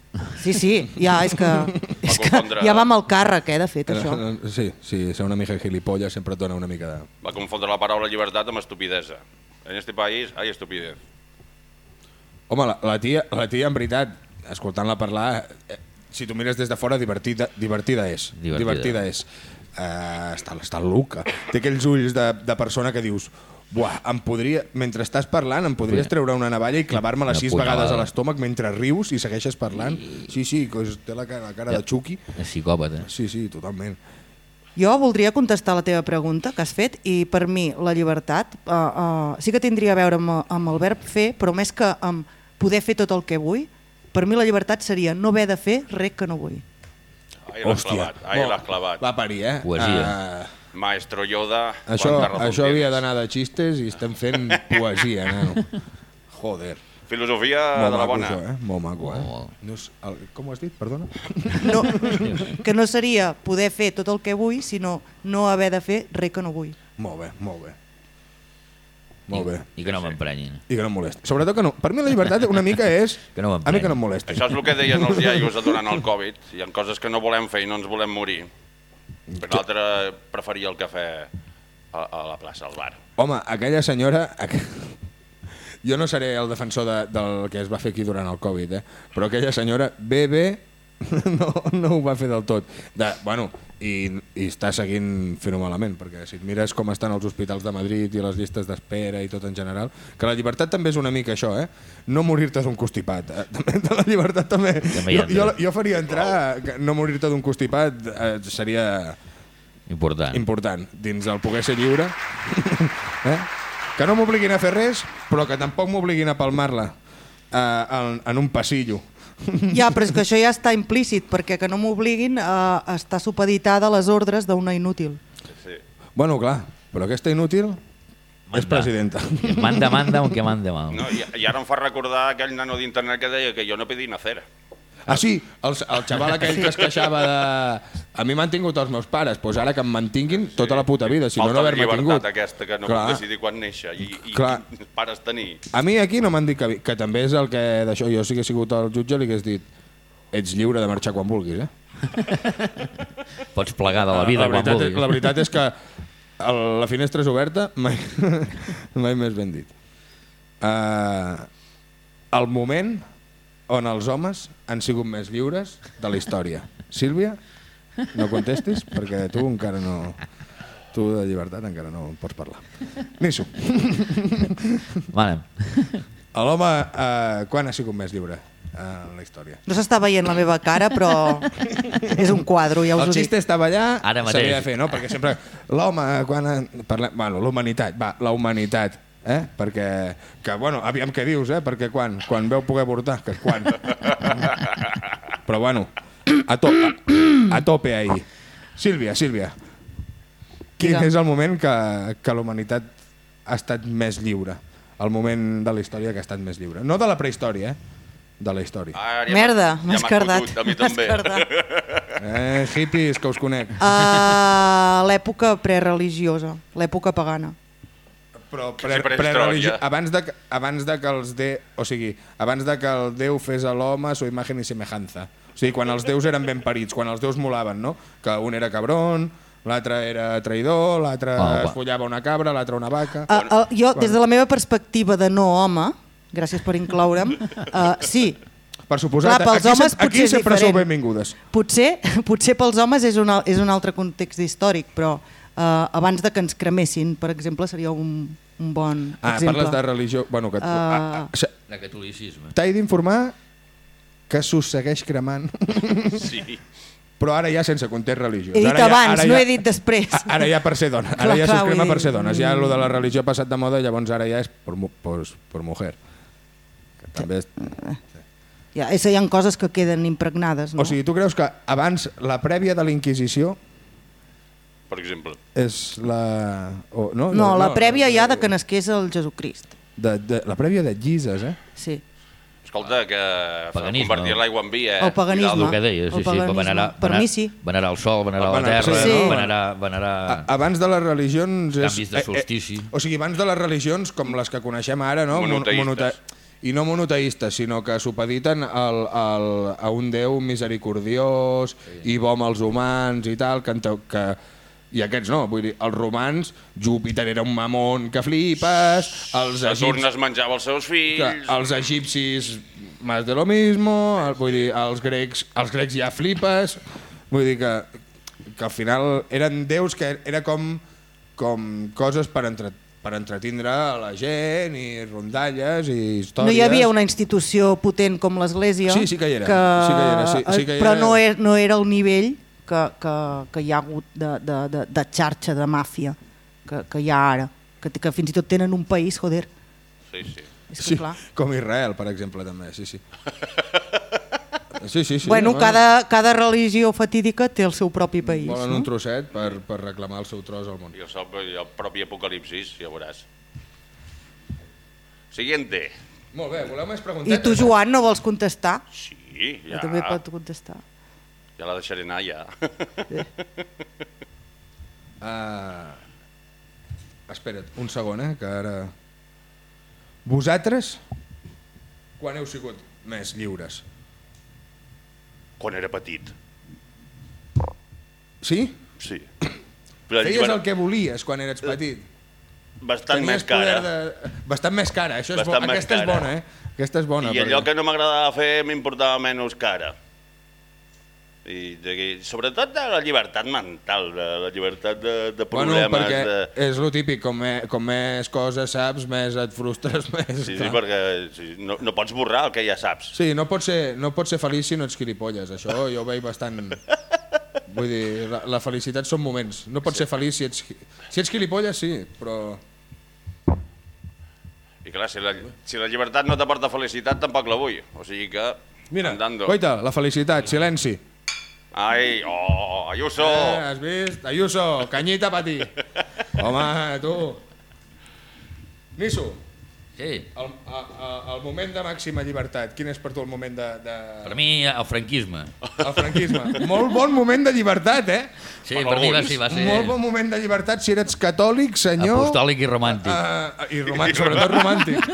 Sí, sí, ja és que, *laughs* és que ja va amb el càrrec, eh, de fet, això. Sí, sí, ser una mica gilipollas sempre et dona una mica de... Va confondre la paraula llibertat amb estupidesa. En este país hay estupidez. Home, la, la, tia, la tia, en veritat, escoltant-la parlar, eh, si tu mires des de fora, divertida, divertida és. Divertida. divertida és. Uh, està, està loca. Té aquells ulls de, de persona que dius Buah, em podria, mentre estàs parlant, em podries treure una navalla i clavar-me-la sis punyalada. vegades a l'estómac mentre rius i segueixes parlant. Sí, sí, és- té la cara, la cara de Chucky. És psicòpata. Sí, sí, totalment. Jo voldria contestar la teva pregunta que has fet i per mi la llibertat uh, uh, sí que tindria a veure amb, amb el verb fer, però més que amb poder fer tot el que vull, per mi la llibertat seria no haver de fer res que no vull. Ahí l'has clavat, ahí l'has clavat. Va parir, eh? Poesia. Uh, Maestro Yoda, això, això havia d'anar de xistes i estem fent poesia, nano. *laughs* Joder. Filosofia Molt de la bona. això, eh? Molt maco, eh? Molt. No és, el, com ho has dit? Perdona? No, *laughs* que no seria poder fer tot el que vull, sinó no haver de fer res que no vull. Molt bé, molt bé. Molt bé. I, i que no m'emprenyin. I que no em molesti. Sobretot que no. Per mi la llibertat una mica és... *laughs* Que no a mi que no em molesti. Això és el que deien els *laughs* iaios durant el Covid. Hi ha coses que no volem fer i no ens volem morir. Per l'altre preferia el cafè a, a la plaça, al bar. Home, aquella senyora... aqu- *laughs* Jo no seré el defensor de, del que es va fer aquí durant el Covid, eh? però aquella senyora bé, bé, *laughs* no, no ho va fer del tot. De, bueno, i, i està seguint fent-ho malament, perquè si et mires com estan els hospitals de Madrid i les llistes d'espera i tot en general, que la llibertat també és una mica això, eh? no morir-te d'un constipat. Eh? *laughs* També, de la llibertat també... També Jo, jo, jo faria entrar que no morir-te d'un constipat eh, seria Important. important dins el poder ser lliure *laughs* eh? que no m'obliguin a fer res però que tampoc m'obliguin a palmar-la eh, en, en un passillo *laughs* Ja, però és que això ja està implícit, perquè que no m'obliguin a estar supeditada a les ordres d'una inútil. Sí. bueno clar, però aquesta inútil és Manda. presidenta Manda, manda, aunque mande mal. No, i, I ara em fa recordar aquell nano d'internet que deia que jo no pedí nacer. Ah sí, el, el xaval aquell que es queixava de a mi m'han tingut els meus pares doncs ara que em mantinguin tota la puta vida si no Falta no la haver-me tingut aquesta que no Clar. puc decidir quan néixer i, i Clar. quins pares tenir. A mi aquí no m'han dit que, que també és el que d'això jo sí que he sigut el jutge li hagués dit ets lliure de marxar quan vulguis, eh? *laughs* Pots plegar de la vida la quan veritat, vulguis. la veritat és que el, la finestra és oberta, mai, *laughs* mai més ben dit. Uh, el moment on els homes han sigut més lliures de la història. Sílvia, no contestis perquè tu encara no... Tu de llibertat encara no en pots parlar. Nisso, Vale. l'home uh, quan ha sigut més lliure uh, en la història? No s'està veient la meva cara, però és un quadre, ja us El ho dic. xiste estava allà, s'havia de fer, no? Perquè sempre l'home, quan... Parlem, bueno, la humanitat, va, la humanitat, eh? Perquè, que, bueno, aviam què dius, eh? Perquè quan, quan veu poder avortar, que quan. *laughs* Però bueno, a, to, a, a tope ahí. Sílvia, Sílvia, quin és el moment que, que la humanitat ha estat més lliure? El moment de la història que ha estat més lliure. No de la prehistòria, eh? De la història. Ah, Merda, m'ha- m'has m'has cardat. fotut, A mi M'has cardat. Eh, hippies, que us conec. Uh, l'època prereligiosa, l'època pagana. Però pre, pre, prehistòria. abans, de, abans de que els de, o sigui, abans de que el Déu fes a l'home su imagen i semejanza. O sigui, quan els déus eren ben parits, quan els déus molaven, no? Que un era cabron, l'altre era traïdor, l'altre Ah, es va. follava una cabra, l'altre una vaca... Uh, uh, jo, des de la meva perspectiva de no home, gràcies per incloure'm, uh, *laughs* sí, Per suposat, clar, pels aquí, homes aquí potser és sempre sou benvingudes. potser, *laughs* potser pels homes és un, és un altre context històric, però uh, abans de que ens cremessin, per exemple, seria un, un bon Ah, exemple. parles de religió... Bueno, que tu, Ah. ah, ah, De catolicisme. T'he d'informar que s'us segueix cremant, *laughs* Sí. però ara ja sense context religiós. He dit ara ja, abans, ara no ja, he dit després. Ara ja per ser dona, ara Clar, ja s'us crema per ser dones, ja lo de la religió ha passat de moda, llavors ara ja és per, pues, per mujer. Que també és... Ja, és, hi ha coses que queden impregnades, no? O sigui, tu creus que abans la prèvia de la Inquisició Per exemple. és la... O, no, no, la prèvia ja de que nasqués el Jesucrist. De, de, la prèvia de Jesus, eh? Sí. Escolta, que Paganisme. convertir l'aigua en vi, eh? El paganisme. El que deia, sí, El sí, paganisme. venerar, Per mi sí. venerar el sol, venerar la Venerar- terra, sí. venerar, venerar... A, abans de les religions... És, Canvis de solstici. o sigui, abans de les religions com les que coneixem ara, no? Mon- Monoteistes. I no monoteistes, sinó que supediten al, al, a un déu misericordiós i bo amb els humans i tal, que, que i aquests no, vull dir, els romans, Júpiter era un mamón que flipes, els Saturn egipcis, es menjava els seus que, fills... els egipcis más de lo mismo, el, vull dir, els grecs, els grecs ja flipes, vull dir que, que al final eren déus que era com, com coses per, entre, per entretindre a la gent i rondalles i històries. No hi havia una institució potent com l'Església, Sí, sí que hi era. Sí que hi era, sí- sí que hi però era. no era, no era el nivell que que, que, hi ha hagut de, de, de, de xarxa de màfia que, que hi ha ara, que, que fins i tot tenen un país, joder. Sí, sí. És que Sí, clar. com Israel, per exemple, també, sí, sí. Sí, sí, sí. bueno, cada, cada religió fatídica té el seu propi país. Volen no? un trosset per, per reclamar el seu tros al món. I el, i el propi apocalipsis, ja veuràs. Siguiente. Molt bé, voleu més I preguntetes? tu, Joan, no vols contestar? Sí, Ja. ja. També pot contestar. Ja la deixaré anar, ja. Uh, espera't, un segon, eh, que ara... Vosaltres, quan heu sigut més lliures? Quan era petit. Sí? Sí. Però Feies el que volies quan eres petit? Bastant més poder cara. De... Bastant més cara, això és bo... Més aquesta és cara. bona, eh? Aquesta és bona. I allò que no m'agradava fer m'importava menys cara. I de, sobretot de la llibertat mental, de la llibertat de, de Bueno, problemes. perquè de... és lo típic, com, me, com més coses saps, més et frustres, *laughs* més... Sí, sí, perquè sí, no, no pots borrar el que ja saps. Sí, no pots, ser, no pots ser feliç si no ets gilipolles, això jo ho veig bastant... *laughs* Vull dir, la, la felicitat són moments. No pots ser feliç si ets... Si ets gilipolles, sí, però... I clar, si la, si la llibertat no t'aporta felicitat, tampoc la vull. O sigui que... Mira, andando. coita, la felicitat, silenci. Ai, oh, Ayuso! Eh, has vist? Ayuso, canyita pa ti. *laughs* Home, tu. Niso, Sí, el, a, a, el moment de màxima llibertat, quin és per tu el moment de... de... per mi el franquisme. El franquisme. Molt bon moment de llibertat, eh? Sí, Per per, mi va, sí, va ser Molt bon moment de llibertat si eres catòlic, senyor... apostòlic i romàntic. Uh, I romàntic, sobretot romàntic.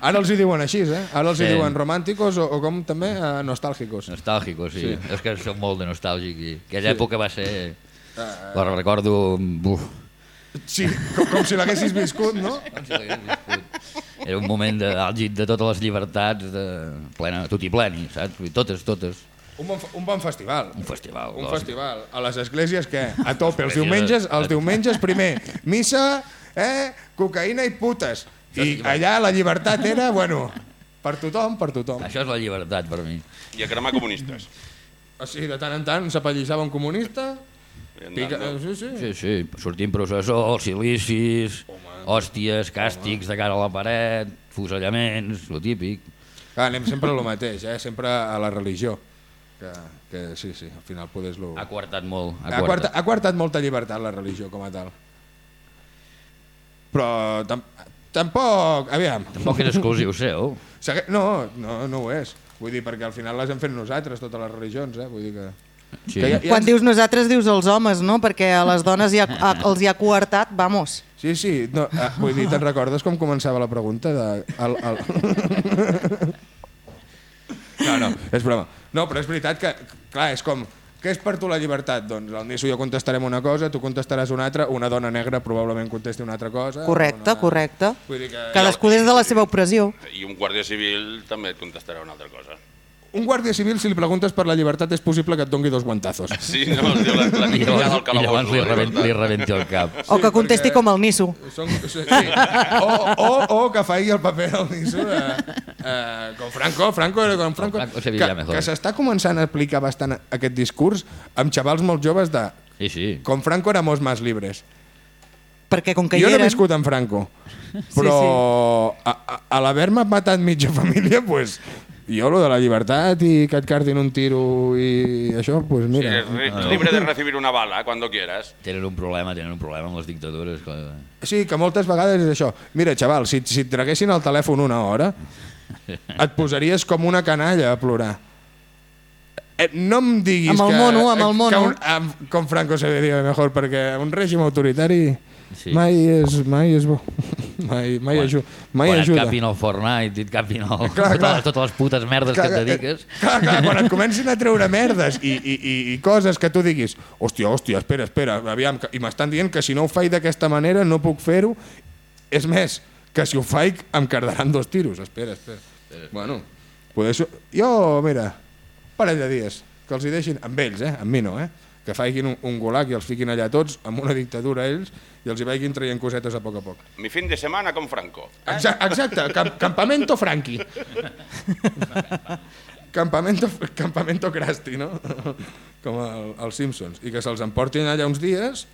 Ara els hi diuen així, eh? Ara els hi Sí. diuen romànticos o, o com també uh, nostàlgicos. Nostàlgico, sí. Sí. És que som molt de nostàlgic. I aquella sí. època va ser... La recordo... Uf, Sí, com, com si l'haguessis viscut, no? com si l'hagués viscut. Era un moment de, àlgid de totes les llibertats, de plena, tot i pleni, saps? Totes, totes. Un bon, un bon festival. Un festival. Un doncs. festival. A les esglésies, què? A tope. Els diumenges, els diumenges primer, missa, eh, cocaïna i putes. I allà la llibertat era, bueno, per tothom, per tothom. Això és la llibertat per mi. I a cremar comunistes. O sigui, de tant en tant s'apallissava un comunista, pica... Sí, sí. Sí, sí, sortim processó, silicis, hòsties, càstigs de cara a la paret, fusellaments, lo típic. Clar, anem sempre a lo mateix, eh? sempre a la religió. Que, que sí, sí, al final podes lo... Ha quartat molt. Ha Ha, quarta, quartat. ha quartat molta llibertat la religió com a tal. Però tam tampoc... Aviam. Tampoc és exclusiu seu. No, no, no ho és. Vull dir, perquè al final les hem fet nosaltres, totes les religions, eh? Vull dir que... Sí. que ha- ha- Quan dius nosaltres, dius els homes, no? Perquè a les dones ja, a, els hi ha coartat, vamos. Sí, sí, no, eh, vull dir, te'n recordes com començava la pregunta? De, el, el... *laughs* No, no, és broma. No, però és veritat que, clar, és com... Què és per tu la llibertat? Doncs el Nisso i jo contestarem una cosa, tu contestaràs una altra, una dona negra probablement contesti una altra cosa. Correcte, una... correcte. Vull dir que... Cadascú des de la seva opressió. I un guàrdia civil també et contestarà una altra cosa. Un guàrdia civil, si li preguntes per la llibertat, és possible que et dongui dos guantazos. Sí, no, diu la, la I del llavors, i calabós. llavors li, la rebent, li rebenti el cap. O que contesti perquè- com el Nisso. Són, sí. o, o, o que faci el paper del Nisso de, eh, com Franco, Franco era com Franco, Franco que, que s'està començant a aplicar bastant aquest discurs amb xavals molt joves de Sí, sí. com Franco éramos más libres. Perquè com que jo hi no he eren... viscut amb Franco, però a, a, a l'haver-me matat mitja família, pues, jo lo de la llibertat i que et cardin un tiro i això, pues Sí, mira... eres ri- libre de recibir una bala cuando quieras. Tenen un problema, tenen un problema amb les dictadures. clar. Sí, que moltes vegades és això. Mira, xaval, si, si et traguessin el telèfon una hora, et posaries com una canalla a plorar. Eh, no em diguis Amb el que... mono, amb el mono. Que un, amb, com Franco se diria mejor, perquè un règim autoritari Sí. mai, és, mai és bo. Mai, mai, Quan- aju mai Quan et ajuda. capin el Fortnite i et capin el... Clar, clar. Totes, totes les putes merdes que et dediques. Clar, clar, quan et comencin a treure *laughs* merdes i, i, i, i coses que tu diguis hòstia, hòstia, espera, espera, aviam, i m'estan dient que si no ho faig d'aquesta manera no puc fer-ho. És més, que si ho faig em cardaran dos tiros. Espera, espera. Bueno, poder... so- Jo, mira, parell de dies, que els hi deixin, amb ells, eh? amb mi no, eh? Que facin un, un gulag i els fiquin allà tots, amb una dictadura ells, i els hi vagin traient cosetes a poc a poc. Mi fin de semana con Franco. Exacte, exacte camp campamento franqui. Campamento, campamento Krusty, no? Com el, els Simpsons. I que se'ls emportin allà uns dies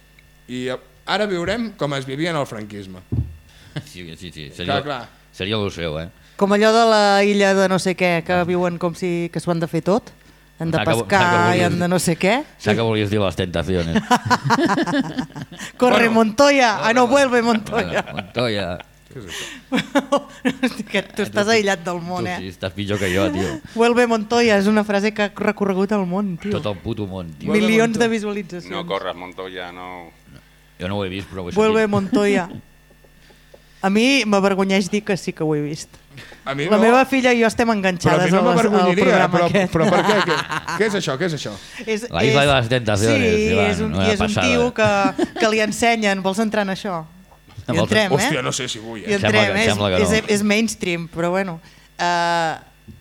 i ara viurem com es vivia en el franquisme. Sí, sí, sí. Seria, Clar, clar. seria el seu, eh? Com allò de la illa de no sé què, que viuen com si que s'ho han de fer tot. Han de Ah, que- pescar i han de no sé què. Sap que volies dir les tentacions. *laughs* Corre Montoya, ah no, vuelve Montoya. Montoya. Hosti, *laughs* que tu estàs aïllat del Tu món, sí, eh? estàs pitjor que jo, tio. Vuelve Montoya és una frase que ha recorregut el món, tio. Tot el puto món, tio. Milions de visualitzacions. No corres, Montoya, no... Jo no ho he vist, però ho he Vuelve sentit. Montoya. *laughs* A mi m'avergonyeix dir que sí que ho he vist. A mi La no, meva filla i jo estem però a enganxades mi no al, programa però, aquest. però per què? què? *laughs* Què és això? Què és això? És, La isla de les tentaciones, Sí, Ivan, és un, i és un tio que, que li ensenyen. Vols entrar en això? I Vols- entrem, Hòstia, eh? no sé si vull. I Eh? Sembla entrem, que- és, sembla que no. és, és mainstream, però bueno. Uh,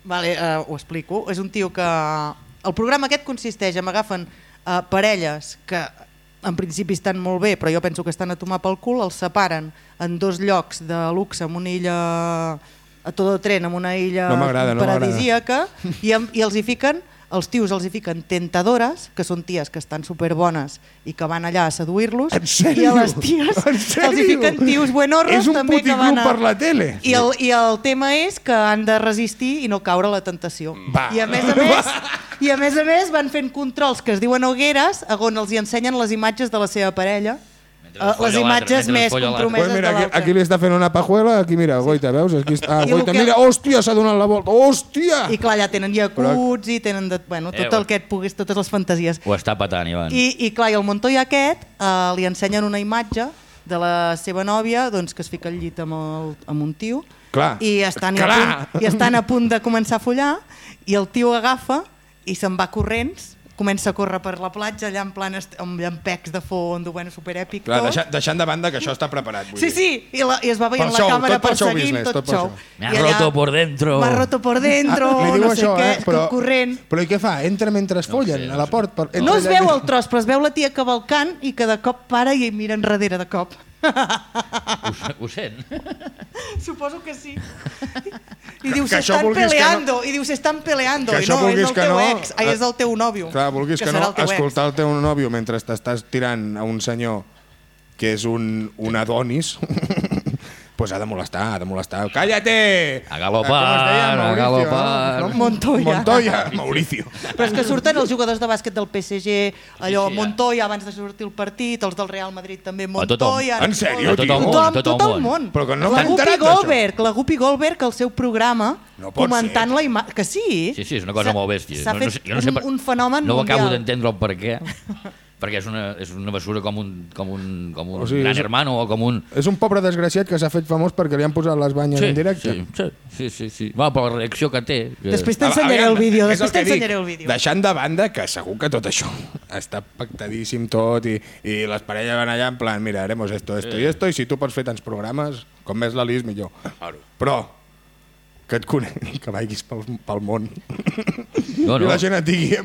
vale, uh, ho explico. És un tio que... El programa aquest consisteix en agafen uh, parelles que en principi estan molt bé, però jo penso que estan a tomar pel cul, els separen en dos llocs de luxe, en una illa a tot tren, en una illa No no paradisíaca, i, i els hi fiquen els tios els hi fiquen tentadores, que són ties que estan superbones i que van allà a seduir-los, i a les ties els hi fiquen tios buenorros també que van a... per la tele. I el, I el tema és que han de resistir i no caure a la tentació. Va. I a més a més, i a més a més van fent controls que es diuen hogueres on els hi ensenyen les imatges de la seva parella. Eh, folla les imatges més l'altre. Pues compromeses mira, de aquí, aquí li està fent una pajuela, aquí mira, Goita, veus? Aquí està, ah, Goita, que- mira, hòstia, s'ha donat la volta, hòstia! I clar, ja tenen iacuts i tenen de, bueno, tot Eh, el que et puguis, totes les fantasies. Ho està patant, Ivan. I, i clar, i el Montoya aquest eh, li ensenyen una imatge de la seva nòvia doncs, que es fica al llit amb, el, amb un tio Clar. i estan, a Clar. punt, i estan a punt de començar a follar i el tio agafa i se'n va corrents comença a córrer per la platja allà en plan amb llampecs de fons, bueno, superèpic Clar, tot. deixant, deixant de banda que això està preparat. Vull Sí, dir. sí, i, la, i es va veient la show, càmera tot perseguint, business, tot, tot show. show. Me ha I allà, roto por dentro. Me ha roto por dentro, Ah, no això, sé què, eh? Però, corrent. però i què fa? Entra mentre es follen sé, no a la sé. porta? Per, No es veu el tros, però es veu la tia cavalcant i que de cop para i mira enrere de cop. Ho, ho sent. Suposo que sí. I diu, Que se això estan vulguis que peleando. I diu, se estan peleando. Que I no, és el que teu no, ex. Ai, és el teu nòvio. Clar, vulguis que, serà no, el ex. escoltar el teu nòvio mentre t'estàs tirant a un senyor que és un, un adonis, pues ha de molestar, ha de molestar. ¡Cállate! A galopar, deia? a galopar. no? Montoya. Montoya, Mauricio. Però és que surten els jugadors de bàsquet del PSG, allò, Sí, sí, Montoya abans de sortir el partit, els del Real Madrid també, A tothom. Montoya... En sèrio, A tot el tio? món, Tothom, a tot el tot el món. Però que no Guppy enterat d'això. Goldberg, la Guppy Goldberg, al seu programa, No comentant ser. la imatge... Que sí. Sí, sí, és una cosa molt bèstia. S'ha No- no fet sé- jo no sé un, per- un fenomen No ho acabo mundial. d'entendre el per què, *laughs* perquè és una, és una mesura com un, com un, com un O sigui, gran és- hermano o com un... És un pobre desgraciat que s'ha fet famós perquè li han posat les banyes en directe. sí, sí, sí, sí, sí. Va, per la reacció que té. Que... Després t'ensenyaré el vídeo, després t'ensenyaré el vídeo. Deixant de banda que segur que tot això *laughs* està pactadíssim tot i, i les parelles van allà en plan, mira, haremos esto, esto i esto, i si tu pots fer tants programes, com més la Lis, millor. Claro. Però que et conec, que vagis pel, pel món. No, I no. la gent et digui,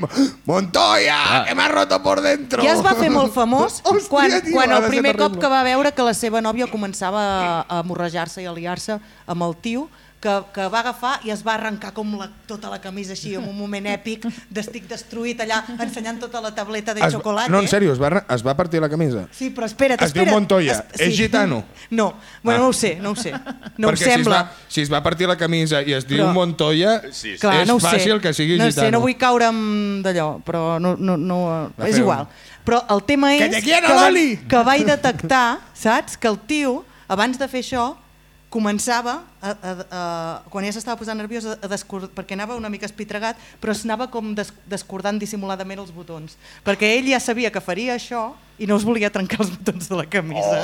Montoya, Ah. que m'ha roto por dentro. Ja es va fer molt famós *laughs* Hòstia, quan, tio, quan el primer cop que va veure que la seva nòvia començava a, a morrejar-se i a liar-se amb el tio, que, que va agafar i es va arrencar com la, tota la camisa així, en un moment èpic, d'estic destruït allà, ensenyant tota la tableta de Es, xocolate. no, en sèrio, es va, es va partir la camisa. Sí, però espera't, Es diu espera't. Montoya. És gitano? No, bueno, Ah. no ho sé, no ho sé. No *laughs* Perquè em si es, sembla. va, si es va partir la camisa i es diu Però- Montoya, Sí, sí. Clar, és no ho sé. fàcil que sigui no gitano. Sé, no vull caure amb d'allò, però no, no, no, és igual. Però el tema Que és te quiero, que, va- que vaig detectar, saps, que el tio, abans de fer això, començava, a, a, a, quan ja s'estava posant nerviós, a, a perquè anava una mica espitregat, però s'anava com des, descordant dissimuladament els botons. Perquè ell ja sabia que faria això i no es volia trencar els botons de la camisa.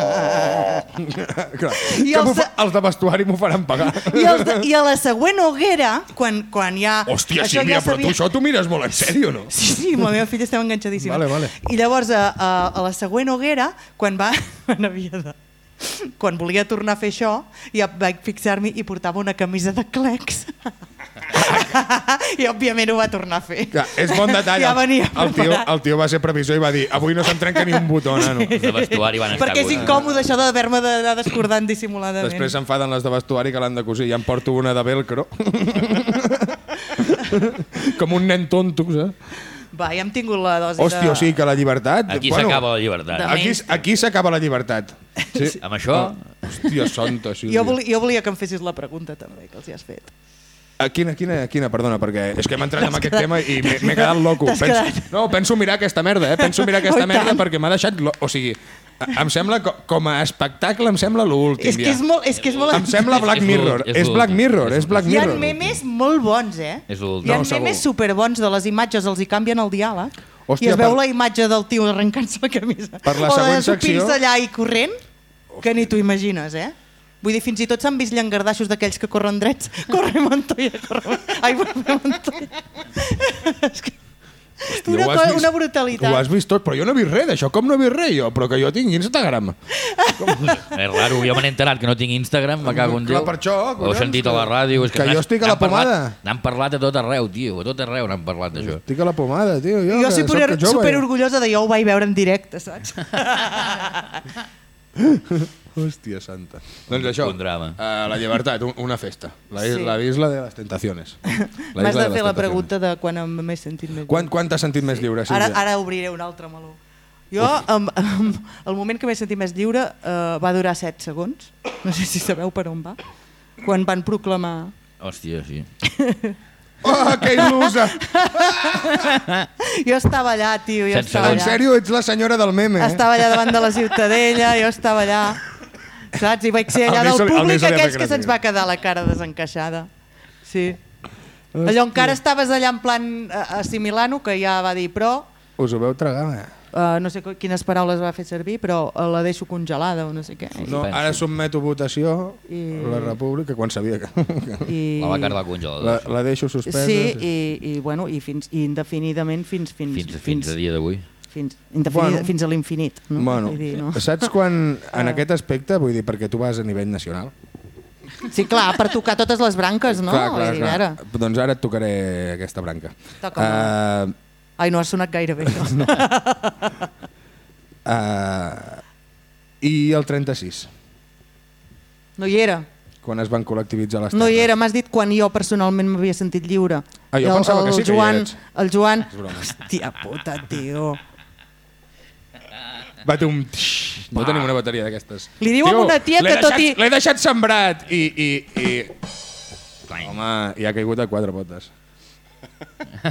*laughs* Clar. I que els els de vestuari m'ho faran pagar. I, els de, I a la següent hoguera, quan, quan ja... Hòstia, Sílvia, ja però tu sabia- això t'ho mires molt en sèrio, no? Sí, sí, amb la meva filla estem enganxadíssims. Vale, vale. I llavors, a, a, a la següent hoguera, quan va... *laughs* Quan havia de... Quan volia tornar a fer això, ja vaig fixar-m'hi i portava una camisa de clecs. *laughs* I òbviament ho va tornar a fer. Ja, és bon detall. Ja venia el, tio, el tio va ser previsor i va dir avui no se'm trenca ni un botó, *laughs* nano. Els de vestuari van estar... Perquè és incòmode això d'haver-me d'anar descordant dissimuladament. Després s'enfaden les de vestuari que l'han de cosir. Ja em porto una de velcro. *laughs* Com un nen tonto, eh? Va, ja hem tingut la dosi Hòstia, de... o sigui que la llibertat... Aquí s'acaba la llibertat. De- Aquí, aquí s'acaba la llibertat. Sí. *laughs* Amb això, Hòstia santa, sí. Jo, volia, jo volia que em fessis la pregunta també, que els hi has fet. A quina, quina, quina, perdona, perquè és que hem entrat en aquest tema i m'he quedat loco. Penso, quedat- no, penso mirar aquesta merda, eh? Penso mirar aquesta Oh, merda tant. perquè m'ha deixat... Lo... O sigui, em sembla, co- com a espectacle, em sembla l'últim És que és molt... És que és molt... Em sembla *laughs* Black Mirror. és És Black. Mirror, és És Black Hi ha Mirror. memes molt bons, eh? És l'últim. Hi ha No, segur. memes superbons de les imatges, els hi canvien el diàleg. Hòstia, I es veu per- la imatge del tio arrencant-se la camisa. Per la o de supins secció- allà i corrent, que ni t'ho imagines, eh? Vull dir, fins i tot s'han vist llangardaixos d'aquells que corren drets. *laughs* Corre Montoya, corre... Ai, Montoya. *laughs* És que... Hòstia, una, cosa, vist- una brutalitat. Ho has vist tot, però jo no he vist res d'això. Com no he vist res jo? Però que jo tinc Instagram. *laughs* és raro, jo me n'he enterat que no tinc Instagram, me cago en Clar, Déu. per això, Ho he sentit a la ràdio. És que, que jo estic a la pomada. N'han parlat a tot arreu, tio, a tot arreu n'han parlat d'això. Estic a la pomada, tio. Jo, Jo soc super orgullosa de jo ho vaig veure en directe, saps? *laughs* Hòstia santa. Doncs això, Un drama. Uh, la llibertat, un, una festa. La, Sí. sí. la isla de les tentaciones. *laughs* La M'has isla de les fer la pregunta de quan em- m'he sentit més Quan, quan t'has sentit més lliure, Ara, Sílvia? ara obriré un altre meló. Jo, em, em, el moment que m'he sentit més lliure eh, va durar 7 segons. No sé si sabeu per on va. Quan van proclamar... Hòstia, sí. *laughs* Oh, que il·lusa! Jo estava allà, tio, jo estava En allà. sèrio, ets la senyora del meme, eh? Estava allà davant de la Ciutadella, jo estava allà. Saps? I vaig ser allà del públic aquells que se'ns va quedar la cara desencaixada. Sí. Allò encara estaves allà en plan eh, assimilant-ho, que ja va dir, però Us ho veu tragar, eh? uh, no sé quines paraules va fer servir, però eh, la deixo congelada o no sé què. No, ara sotmeto votació I- la república, quan sabia que... *laughs* I... La va quedar al congelador. La, la deixo suspesa. Sí, i, i, bueno, i, fins, i indefinidament fins, fins, Fins, fins a dia d'avui. Fins, Bueno. fins a l'infinit. No? Bueno, Vull dir, no? saps quan, en Ah. aquest aspecte, vull dir, perquè tu vas a nivell nacional. Sí, clar, per tocar totes les branques, no? clar, clar, dir, clar. ara. Doncs ara et tocaré aquesta branca. Uh, Ai, no ha sonat gaire bé. *laughs* No. uh, I el 36, no hi era. quan es van col·lectivitzar les No hi terres. era, m'has dit quan jo personalment m'havia sentit lliure. Ah, jo I pensava que sí que hi Joan, ets. El Joan... broma. Hòstia puta, tio. Va té un... No tenim una bateria d'aquestes. Li diu a una tia que tot deixat- i- L'he deixat sembrat i... i, i... Home, i ha caigut a quatre potes.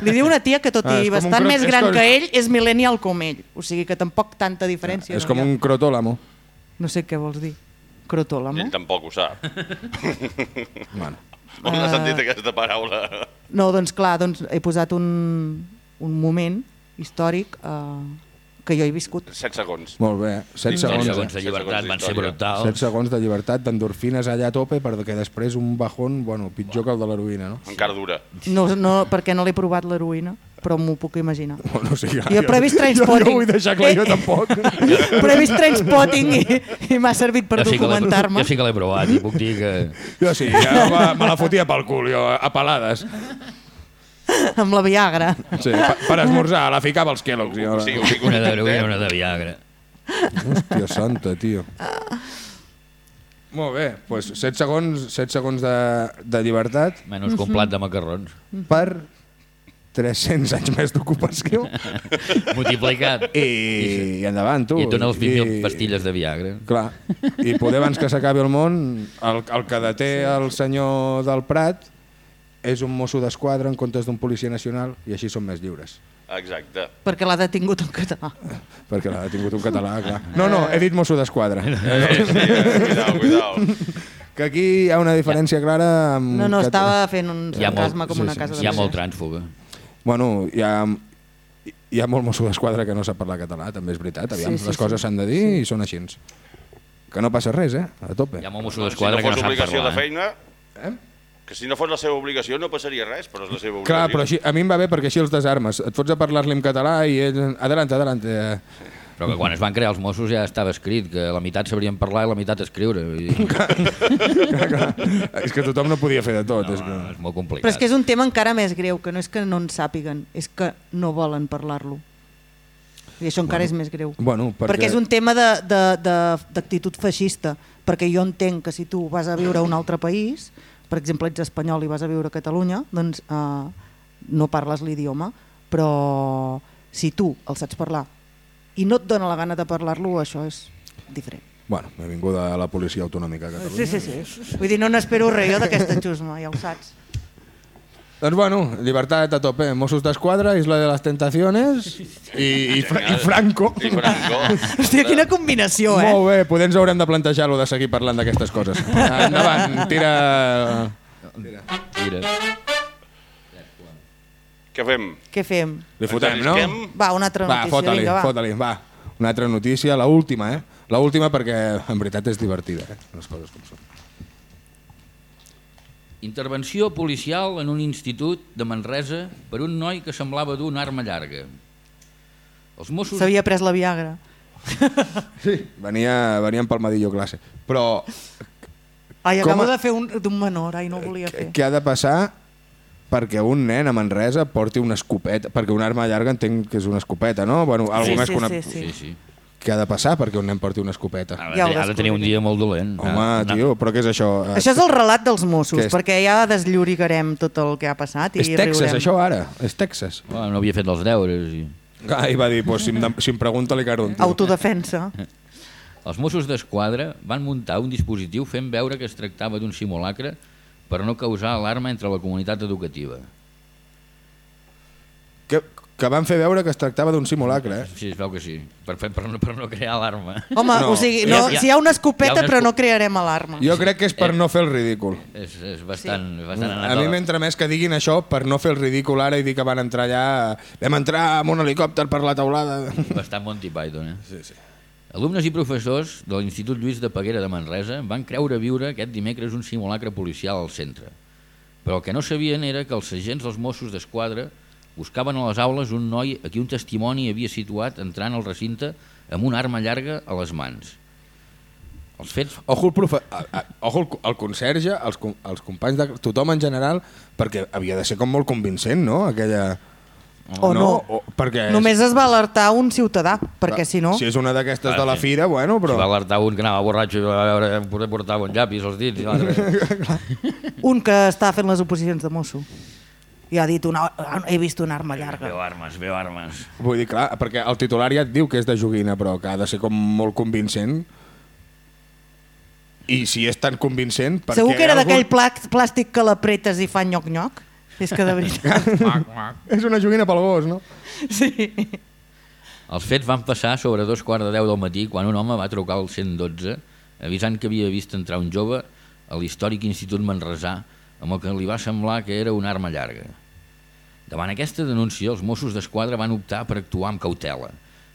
Li diu una tia que tot Ah, i bastant més és gran com- que ell és millennial com ell. O sigui que tampoc tanta diferència. és no com un crotòlamo. No sé què vols dir. Crotòlamo? Ell tampoc ho sap. *laughs* Bueno. On Ah. ha sentit aquesta paraula? No, doncs clar, doncs he posat un, un moment històric eh, que jo he viscut. 7 segons. Molt bé, 7 Història, segons. segons de llibertat segons van ser brutals. 7 segons de llibertat, d'endorfines allà a tope, perquè després un bajón, bueno, pitjor que el de l'heroïna, no? Encara dura. No, no, perquè no l'he provat l'heroïna, però m'ho puc imaginar. *laughs* Bueno, o sigui, Jo he previst jo, jo Trainspotting. vull deixar clar, jo tampoc. *laughs* Però he vist Trainspotting i, i m'ha servit per Jo sí que l'he- documentar-me. Jo sí que l'he provat i puc dir que... Jo sí, ja me, me la fotia pel cul, jo, a pelades. *laughs* amb la Viagra. Sí, per, per esmorzar, la ficava als Kellogg's. Jo, O sigui, la... o sigui, Una una de Viagra. Hòstia santa, tio. Molt bé, doncs 7 segons, 7 segons de, de llibertat Menys que un plat de macarrons. per 300 anys més d'ocupació *laughs* Multiplicat. i, i endavant, tu. I et dona els 20.000 I- pastilles de Viagra. Clar, i poder abans que s'acabi el món, el, el que deté el senyor del Prat és un mosso d'esquadra en comptes d'un policia nacional i així són més lliures. Exacte. Perquè l'ha detingut en català. *laughs* Perquè l'ha detingut un català, clar. *laughs* No, no, he dit mosso d'esquadra. Cuidao, cuidao. Que aquí hi ha una diferència clara amb... No, no, que- estava fent un sarcasme com sí, una sí, casa Hi ha de molt museu. trànsfuga. Bueno, hi ha, hi ha molt mosso d'esquadra que no sap parlar català, també és veritat. Aviam, Sí, sí, les coses sí. s'han de dir i són així. Que no passa res, eh? A tope. Hi ha molt mosso Si no d'esquadra que fos no sap obligació de parlar. eh? feina, Eh? Que si no fos la seva obligació no passaria res, però és la seva obligació. Clar, però així, a mi em va bé perquè així els desarmes. Et fots a parlar-li en català i ell... Adelante, adelante. Però que quan es van crear els Mossos ja estava escrit que la meitat sabrien parlar i la meitat escriure. Vull dir, *laughs* Clar, clar. és que tothom no podia fer de tot. és que... no, és molt complicat. Però és que és un tema encara més greu, que no és que no en sàpiguen, és que no volen parlar-lo. I això encara és més greu. Bueno, perquè... Perquè és un tema de- de- de- d'actitud feixista, perquè jo entenc que si tu vas a viure a un altre país, per exemple ets espanyol i vas a viure a Catalunya, doncs eh, no parles l'idioma, però si tu el saps parlar i no et dona la gana de parlar-lo, això és diferent. Bueno, benvinguda a la policia autonòmica de Catalunya. Sí, sí, sí. Vull dir, no n'espero res jo d'aquesta xusma, ja ho saps. Doncs bueno, llibertat a tope. Mossos d'Esquadra, Isla de les Tentaciones i, i, Fra i Franco. I Franco. Hòstia, quina combinació, eh? Molt bé, potser ens haurem de plantejar-lo de seguir parlant d'aquestes coses. Endavant, tira... Mira. Què fem? Què fem? Li fotem, no? Va, una altra Va, notícia, fota-li, vinga, va. fota-li, va. Una altra notícia, la última, eh? La última perquè en veritat és divertida, eh? Les coses com són. Intervenció policial en un institut de Manresa per un noi que semblava dur una arma llarga. Els Mossos... S'havia pres la Viagra. *laughs* Venia, venia en palmadillo classe. Però Ai, acabo a- de fer un- d'un menor, ai, no ho volia fer. què ha de passar perquè un nen a Manresa porti una escopeta? Perquè una arma llarga entenc que és una escopeta, no? Bueno, algú Sí, més sí, que una... sí, Sí, sí. Què ha de passar perquè un nen porti una escopeta? Ha de, Ja ha de tenir un dia molt dolent. Home, Ah, tio, però què és això? Això és el relat dels Mossos, perquè ja desllorigarem tot el que ha passat i És Texas, riurem. això, ara? És Texas. Bueno, no havia fet els deures. I... Ah, i va dir, pues, si, em, si em pregunta li caro un tio. Autodefensa. *laughs* Els Mossos d'Esquadra van muntar un dispositiu fent veure que es tractava d'un simulacre per no causar alarma entre la comunitat educativa. Que, que van fer veure que es tractava d'un simulacre, eh? Sí, es veu que sí, per, fer, per, no, per no crear alarma. Home, No. o sigui, no, Hi ha- si hi ha una escopeta, hi ha una però esco- no crearem alarma. Jo crec que és per Eh. no fer el ridícul. És, és bastant, sí. bastant anat A mi m'entra més que diguin això per no fer el ridícul ara i dir que van entrar allà... Vam entrar amb un helicòpter per la taulada. *laughs* bastant Monty Python. Eh? Sí, sí. Alumnes i professors de l'Institut Lluís de Peguera de Manresa van creure viure aquest dimecres un simulacre policial al centre. Però el que no sabien era que els agents dels Mossos d'Esquadra buscaven a les aules un noi a qui un testimoni havia situat entrant al recinte amb una arma llarga a les mans. Els fets Ojo el, profe... Ojo el, el conserge, els, com- els companys de... tothom en general, perquè havia de ser com molt convincent, no? Aquella... O no. O, perquè Només es va alertar un ciutadà, perquè si no... Si és una d'aquestes Ah, de la sí. fira, bueno, però... però... va alertar un que anava borratxo i va veure que portava un llapis als dits i l'altre... *laughs* Un que està fent les oposicions de mosso. I ha dit, una, he vist una arma llarga. veu armes, veu armes. Vull dir, clar, perquè el titular ja et diu que és de joguina, però que ha de ser com molt convincent. I si és tan convincent... Segur que era algú- d'aquell plà- plàstic que l'apretes i fa nyoc-nyoc? És que de veritat... Mac, *laughs* mac. És una joguina pel gos, no? sí. Els fets van passar sobre dos quarts de deu del matí quan un home va trucar al 112 avisant que havia vist entrar un jove a l'històric Institut Manresà amb el que li va semblar que era una arma llarga. Davant aquesta denúncia, els Mossos d'Esquadra van optar per actuar amb cautela,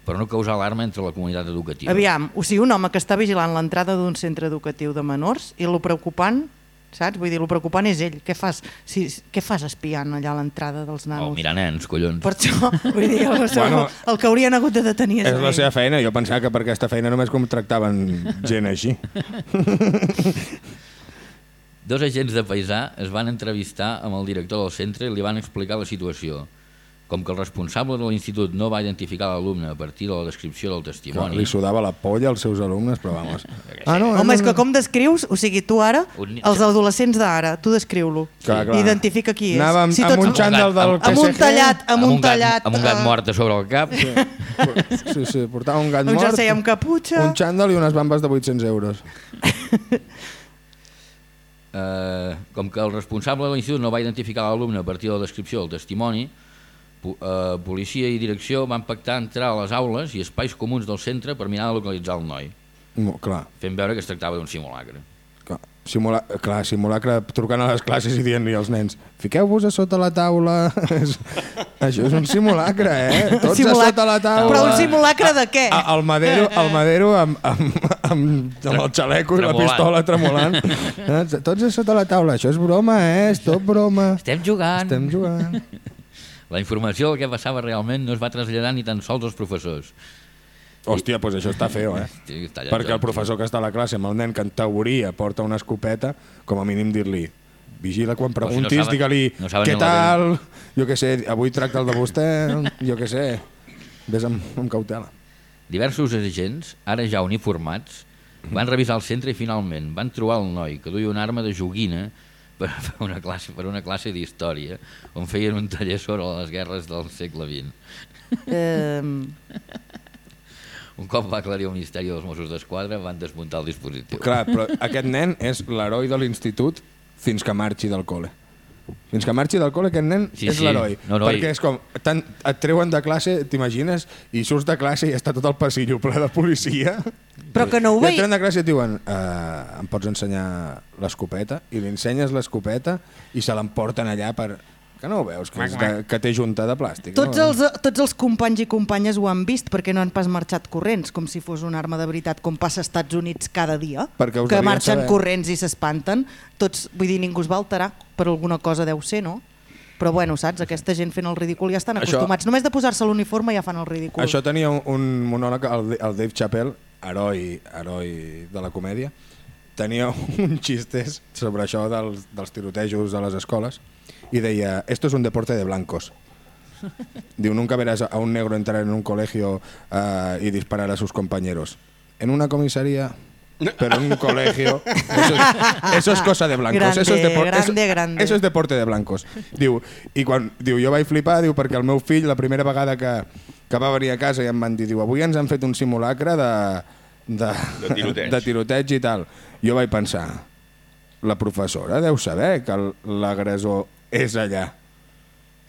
per no causar alarma entre la comunitat educativa. Aviam, o sigui, un home que està vigilant l'entrada d'un centre educatiu de menors i lo preocupant, saps? Vull dir, lo preocupant és ell. Què fas, si, què fas espiant allà a l'entrada dels Oh, nanos? mira nens, collons. Per això, *laughs* vull dir, el, Bueno, el que haurien hagut de detenir és, És la seva feina. Jo pensava que per aquesta feina només contractaven gent així. *laughs* Dos agents de paisà es van entrevistar amb el director del centre i li van explicar la situació. Com que el responsable de l'institut no va identificar l'alumne a partir de la descripció del Que testimoni... li sudava la polla als seus alumnes, però vamos. *laughs* Ah, no, Home, és que com descrius, o sigui, tu ara, Un els adolescents d'ara, tu descriu-lo. Clar. Identifica qui és. Anava amb, Si amb tots- un xandall del Amb- amb un PSG. tallat, amb un gat, tallat. amb un gat eh, mort a sobre el cap. Sí, *laughs* sí, portava un gat Un mort, jersei amb caputxa. un xandall i unes bambes de 800 euros. *laughs* Eh, com que el responsable de l'institut no va identificar l'alumne a partir de la descripció del testimoni, po eh, policia i direcció van pactar entrar a les aules i espais comuns del centre per mirar de localitzar el noi, No, clar, fent veure que es tractava d'un simulacre. clar, simula, clar, simulacre trucant a les classes i dient-li als nens fiqueu-vos a sota la taula. *laughs* Això és un simulacre, eh? Tots Simulac- a sota la taula. Però un simulacre de què? A- El Madero, el Madero amb, amb, amb, amb el xaleco i la pistola tremolant. *laughs* Eh, Tots a sota la taula. Això és broma, eh? És tot broma. Estem jugant! Estem jugant. *laughs* La informació del que passava realment no es va traslladar ni tan sols als professors. Hòstia, doncs això està feo, eh? Sí, està Perquè el professor que està a la classe amb el nen que en teoria porta una escopeta, com a mínim dir-li vigila quan si no preguntis, digue-li no què tal, jo què sé, avui tracta el de vostè, jo què sé, vés amb, amb cautela. Diversos agents, ara ja uniformats, van revisar el centre i finalment van trobar el noi que duia una arma de joguina per, *laughs* per una classe, per una classe d'història on feien un taller sobre les guerres del segle XX. Eh, Un cop va aclarir el misteri dels Mossos d'Esquadra van desmuntar el dispositiu. Clar, però aquest nen és l'heroi de l'institut fins que marxi del col·le. Fins que marxi del col·le aquest nen Sí, és sí. l'heroi. No, no, perquè és com, tant, et treuen de classe, t'imagines, i surts de classe i està tot el passillo ple de policia. Però que no ho I et treuen de classe i et diuen uh, em pots ensenyar l'escopeta? I li ensenyes l'escopeta i se l'emporten allà per... Que no ho veus, que, és de, que té junta de plàstic. tots, no? els, tots els companys i companyes ho han vist perquè no han pas marxat corrents, com si fos una arma de veritat, com passa als Estats Units cada dia, que marxen saber. corrents i s'espanten. Tots, vull dir, ningú es va alterar per alguna cosa deu ser, no? Però bueno, saps, aquesta gent fent el ridícul ja estan Això- acostumats. Només de posar-se l'uniforme ja fan el ridícul. Això tenia un, un monòleg, el, el Dave Chappelle, heroi, heroi de la comèdia, tenia *laughs* un xistes sobre això dels, dels tirotejos a les escoles i deia, esto es un deporte de blancos. *laughs* Diu, nunca verás a un negro entrar en un colegio uh, y disparar a sus compañeros. En una comisaría, pero en un colegio, eso es, eso es cosa de blancos. Grande, eso es depor- grande, eso, grande. Eso és deporte de blancos. Diu, i quan, diu, jo vaig flipar, diu, perquè el meu fill, la primera vegada que, que va venir a casa i em van dir, diu, avui ens han fet un simulacre de, de, De tiroteig. de tiroteig i tal. Jo vaig pensar, la professora deu saber que el- l'agressor és allà.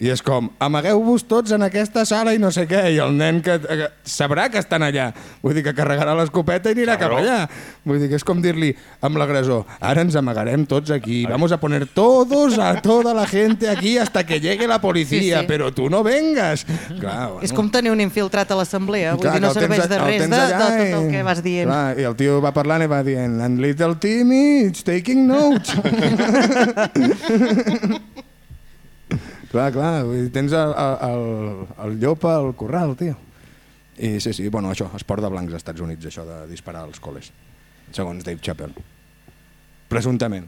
I és com, amagueu-vos tots en aquesta sala i no sé què, i el nen que, que sabrà que estan allà. Vull dir que carregarà l'escopeta i anirà Claro. cap allà. Vull dir que és com dir-li amb l'agressor, ara ens amagarem tots aquí, vamos a poner todos a toda la gente aquí hasta que llegue la policía, Sí, sí. pero tú no vengas. Clar, bueno. És com tenir un infiltrat a l'assemblea, vull Clar, dir, no serveix tens- de el res de, de, tot el que vas dient. Clar, I el tio va parlant i va dient and little Timmy, it's taking notes. *laughs* *laughs* clar, clar, tens el, el, el, llop al corral, tio. I sí, sí, bueno, això, esport de blancs als Estats Units, això de disparar als col·les, segons Dave Chappelle. Presumptament.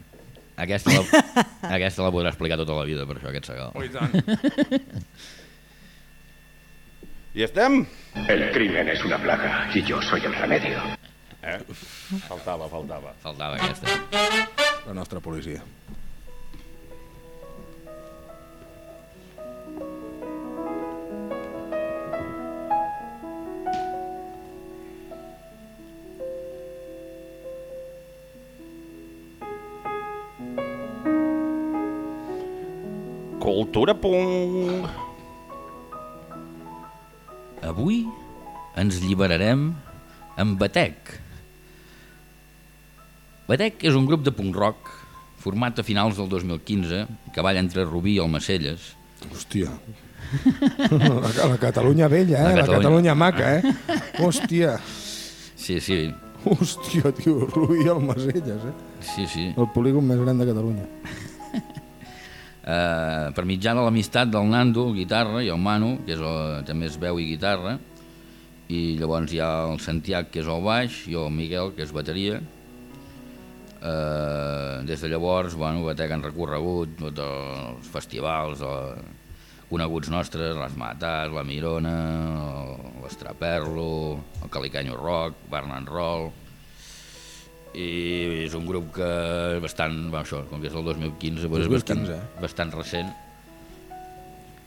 Aquesta la, *laughs* aquesta la podrà explicar tota la vida, per això aquest segal. i tant. *laughs* I estem? El crimen es una plaga y yo soy el remedio. Eh? Faltava, faltava. Faltava aquesta. La nostra policia. Cultura punk. Avui ens alliberarem amb Batec. Batec és un grup de punk rock format a finals del 2015 que balla entre Rubí i Almacelles. Hòstia. *laughs* La, la Catalunya vella, eh? La La Catalunya- Catalunya maca, eh? Hòstia. Sí, sí, Hòstia, tio, Rubí Almacelles, eh? sí, sí. El polígon més gran de Catalunya. Eh, per mitjà de l'amistat del Nando, guitarra, i el Manu, que és el, també és veu i guitarra, i llavors hi ha el Santiago, que és el baix, i el Miguel, que és bateria. Eh, des de llavors, bueno, Batec han recorregut tots els festivals eh, coneguts nostres, Les Matas, La Mirona, el- l'Estraperlo, el Calicanyo Rock, Barn and Roll, i és un grup que és bastant, bueno, això, com que és del 2015, doncs és bastant, 2015, eh? bastant recent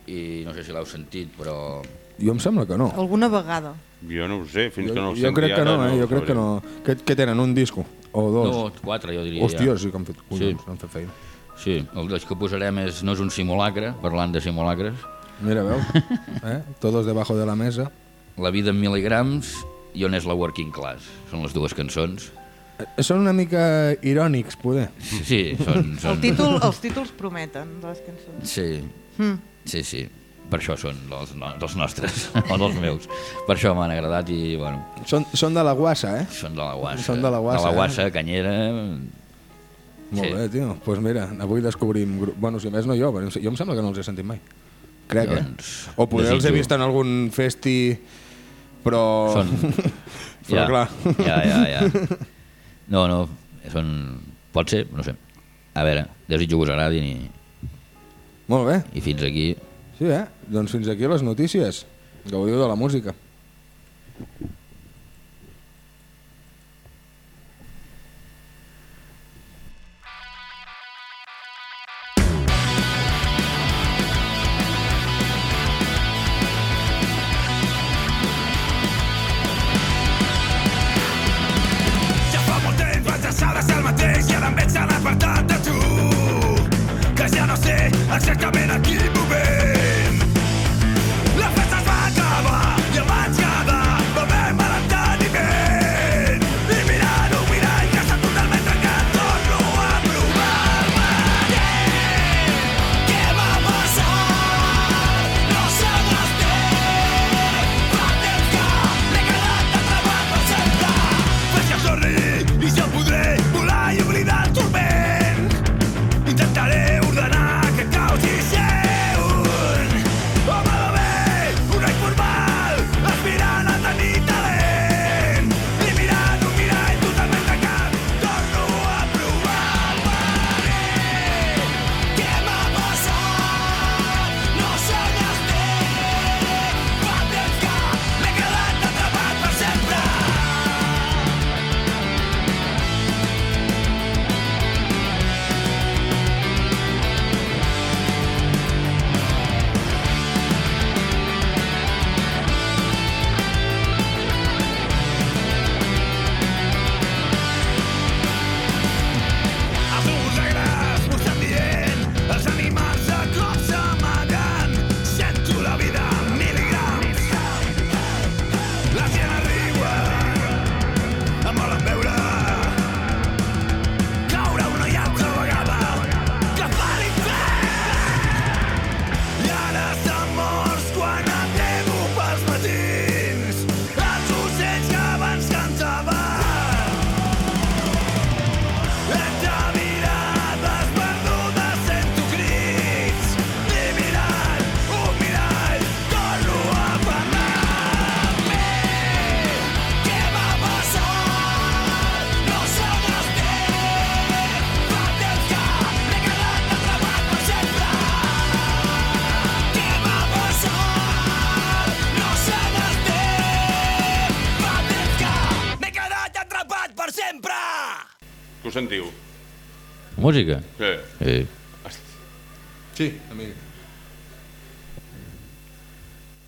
i no sé si l'heu sentit, però Jo em sembla que no. Alguna vegada. Jo no ho sé, fins Jo, que no el jo senti crec que no, eh? Jo crec que no. Què, què tenen, un disco? O dos? no, quatre jo diria Hòstia, ja. sí que han fet, collons, han fet feina. Sí, el dels que posarem és, no és un simulacre, parlant de simulacres, Mira, veus? *laughs* Eh? Todos debajo de la mesa. La vida en mil·ligrams i on és la working class. Són les dues cançons. Eh, Són una mica irònics, poder. Sí, són... El són... títol, els títols prometen de les cançons. Sí, Mm. sí, sí. Per això són dels, no, dels nostres, *laughs* o dels meus. Per això m'han agradat i, bueno, Són, són de la guassa, eh? són de la guassa. Són de la guassa, De la eh? guassa, canyera... Molt Sí. bé, tio. Doncs pues mira, avui descobrim... Bueno, si més no jo, però jo em sembla que no els he sentit mai. Crec, Doncs, eh? O poder els he desitjo. vist en algun festi, però... Són... *laughs* però ja, clar. Ja, ja, ja. No, no, són... Pot ser, no sé. A veure, desitjo que us agradin i, Molt bé. i fins aquí. Sí, eh? Doncs fins aquí les notícies. Gaudiu de la música. música. Sí. sí. Sí, a mi.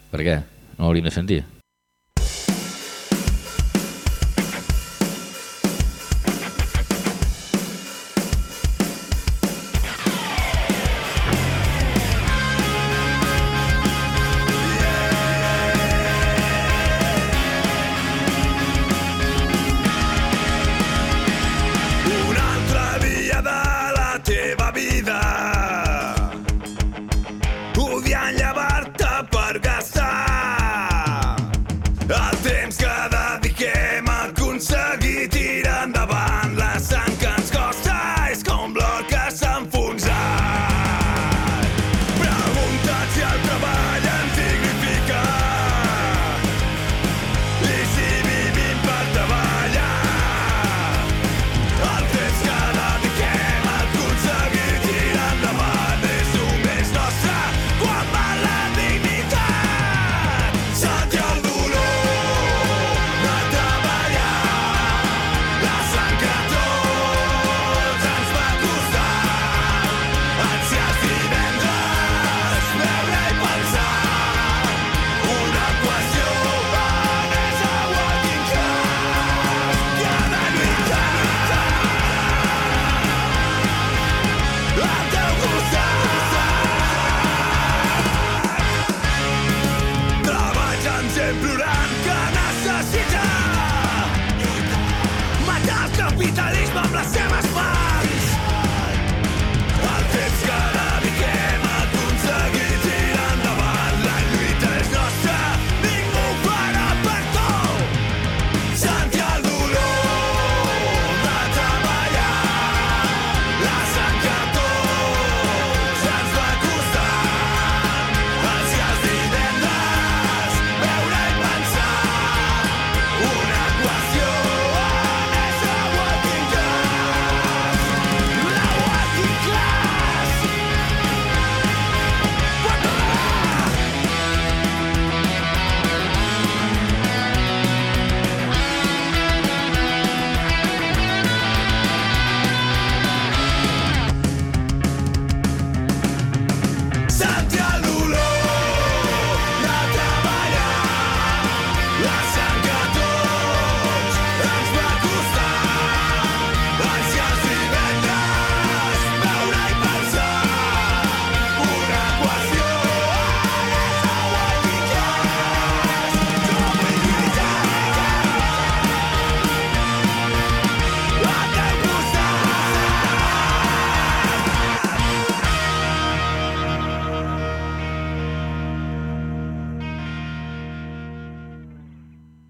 Per què? No l'hauríem de sentir?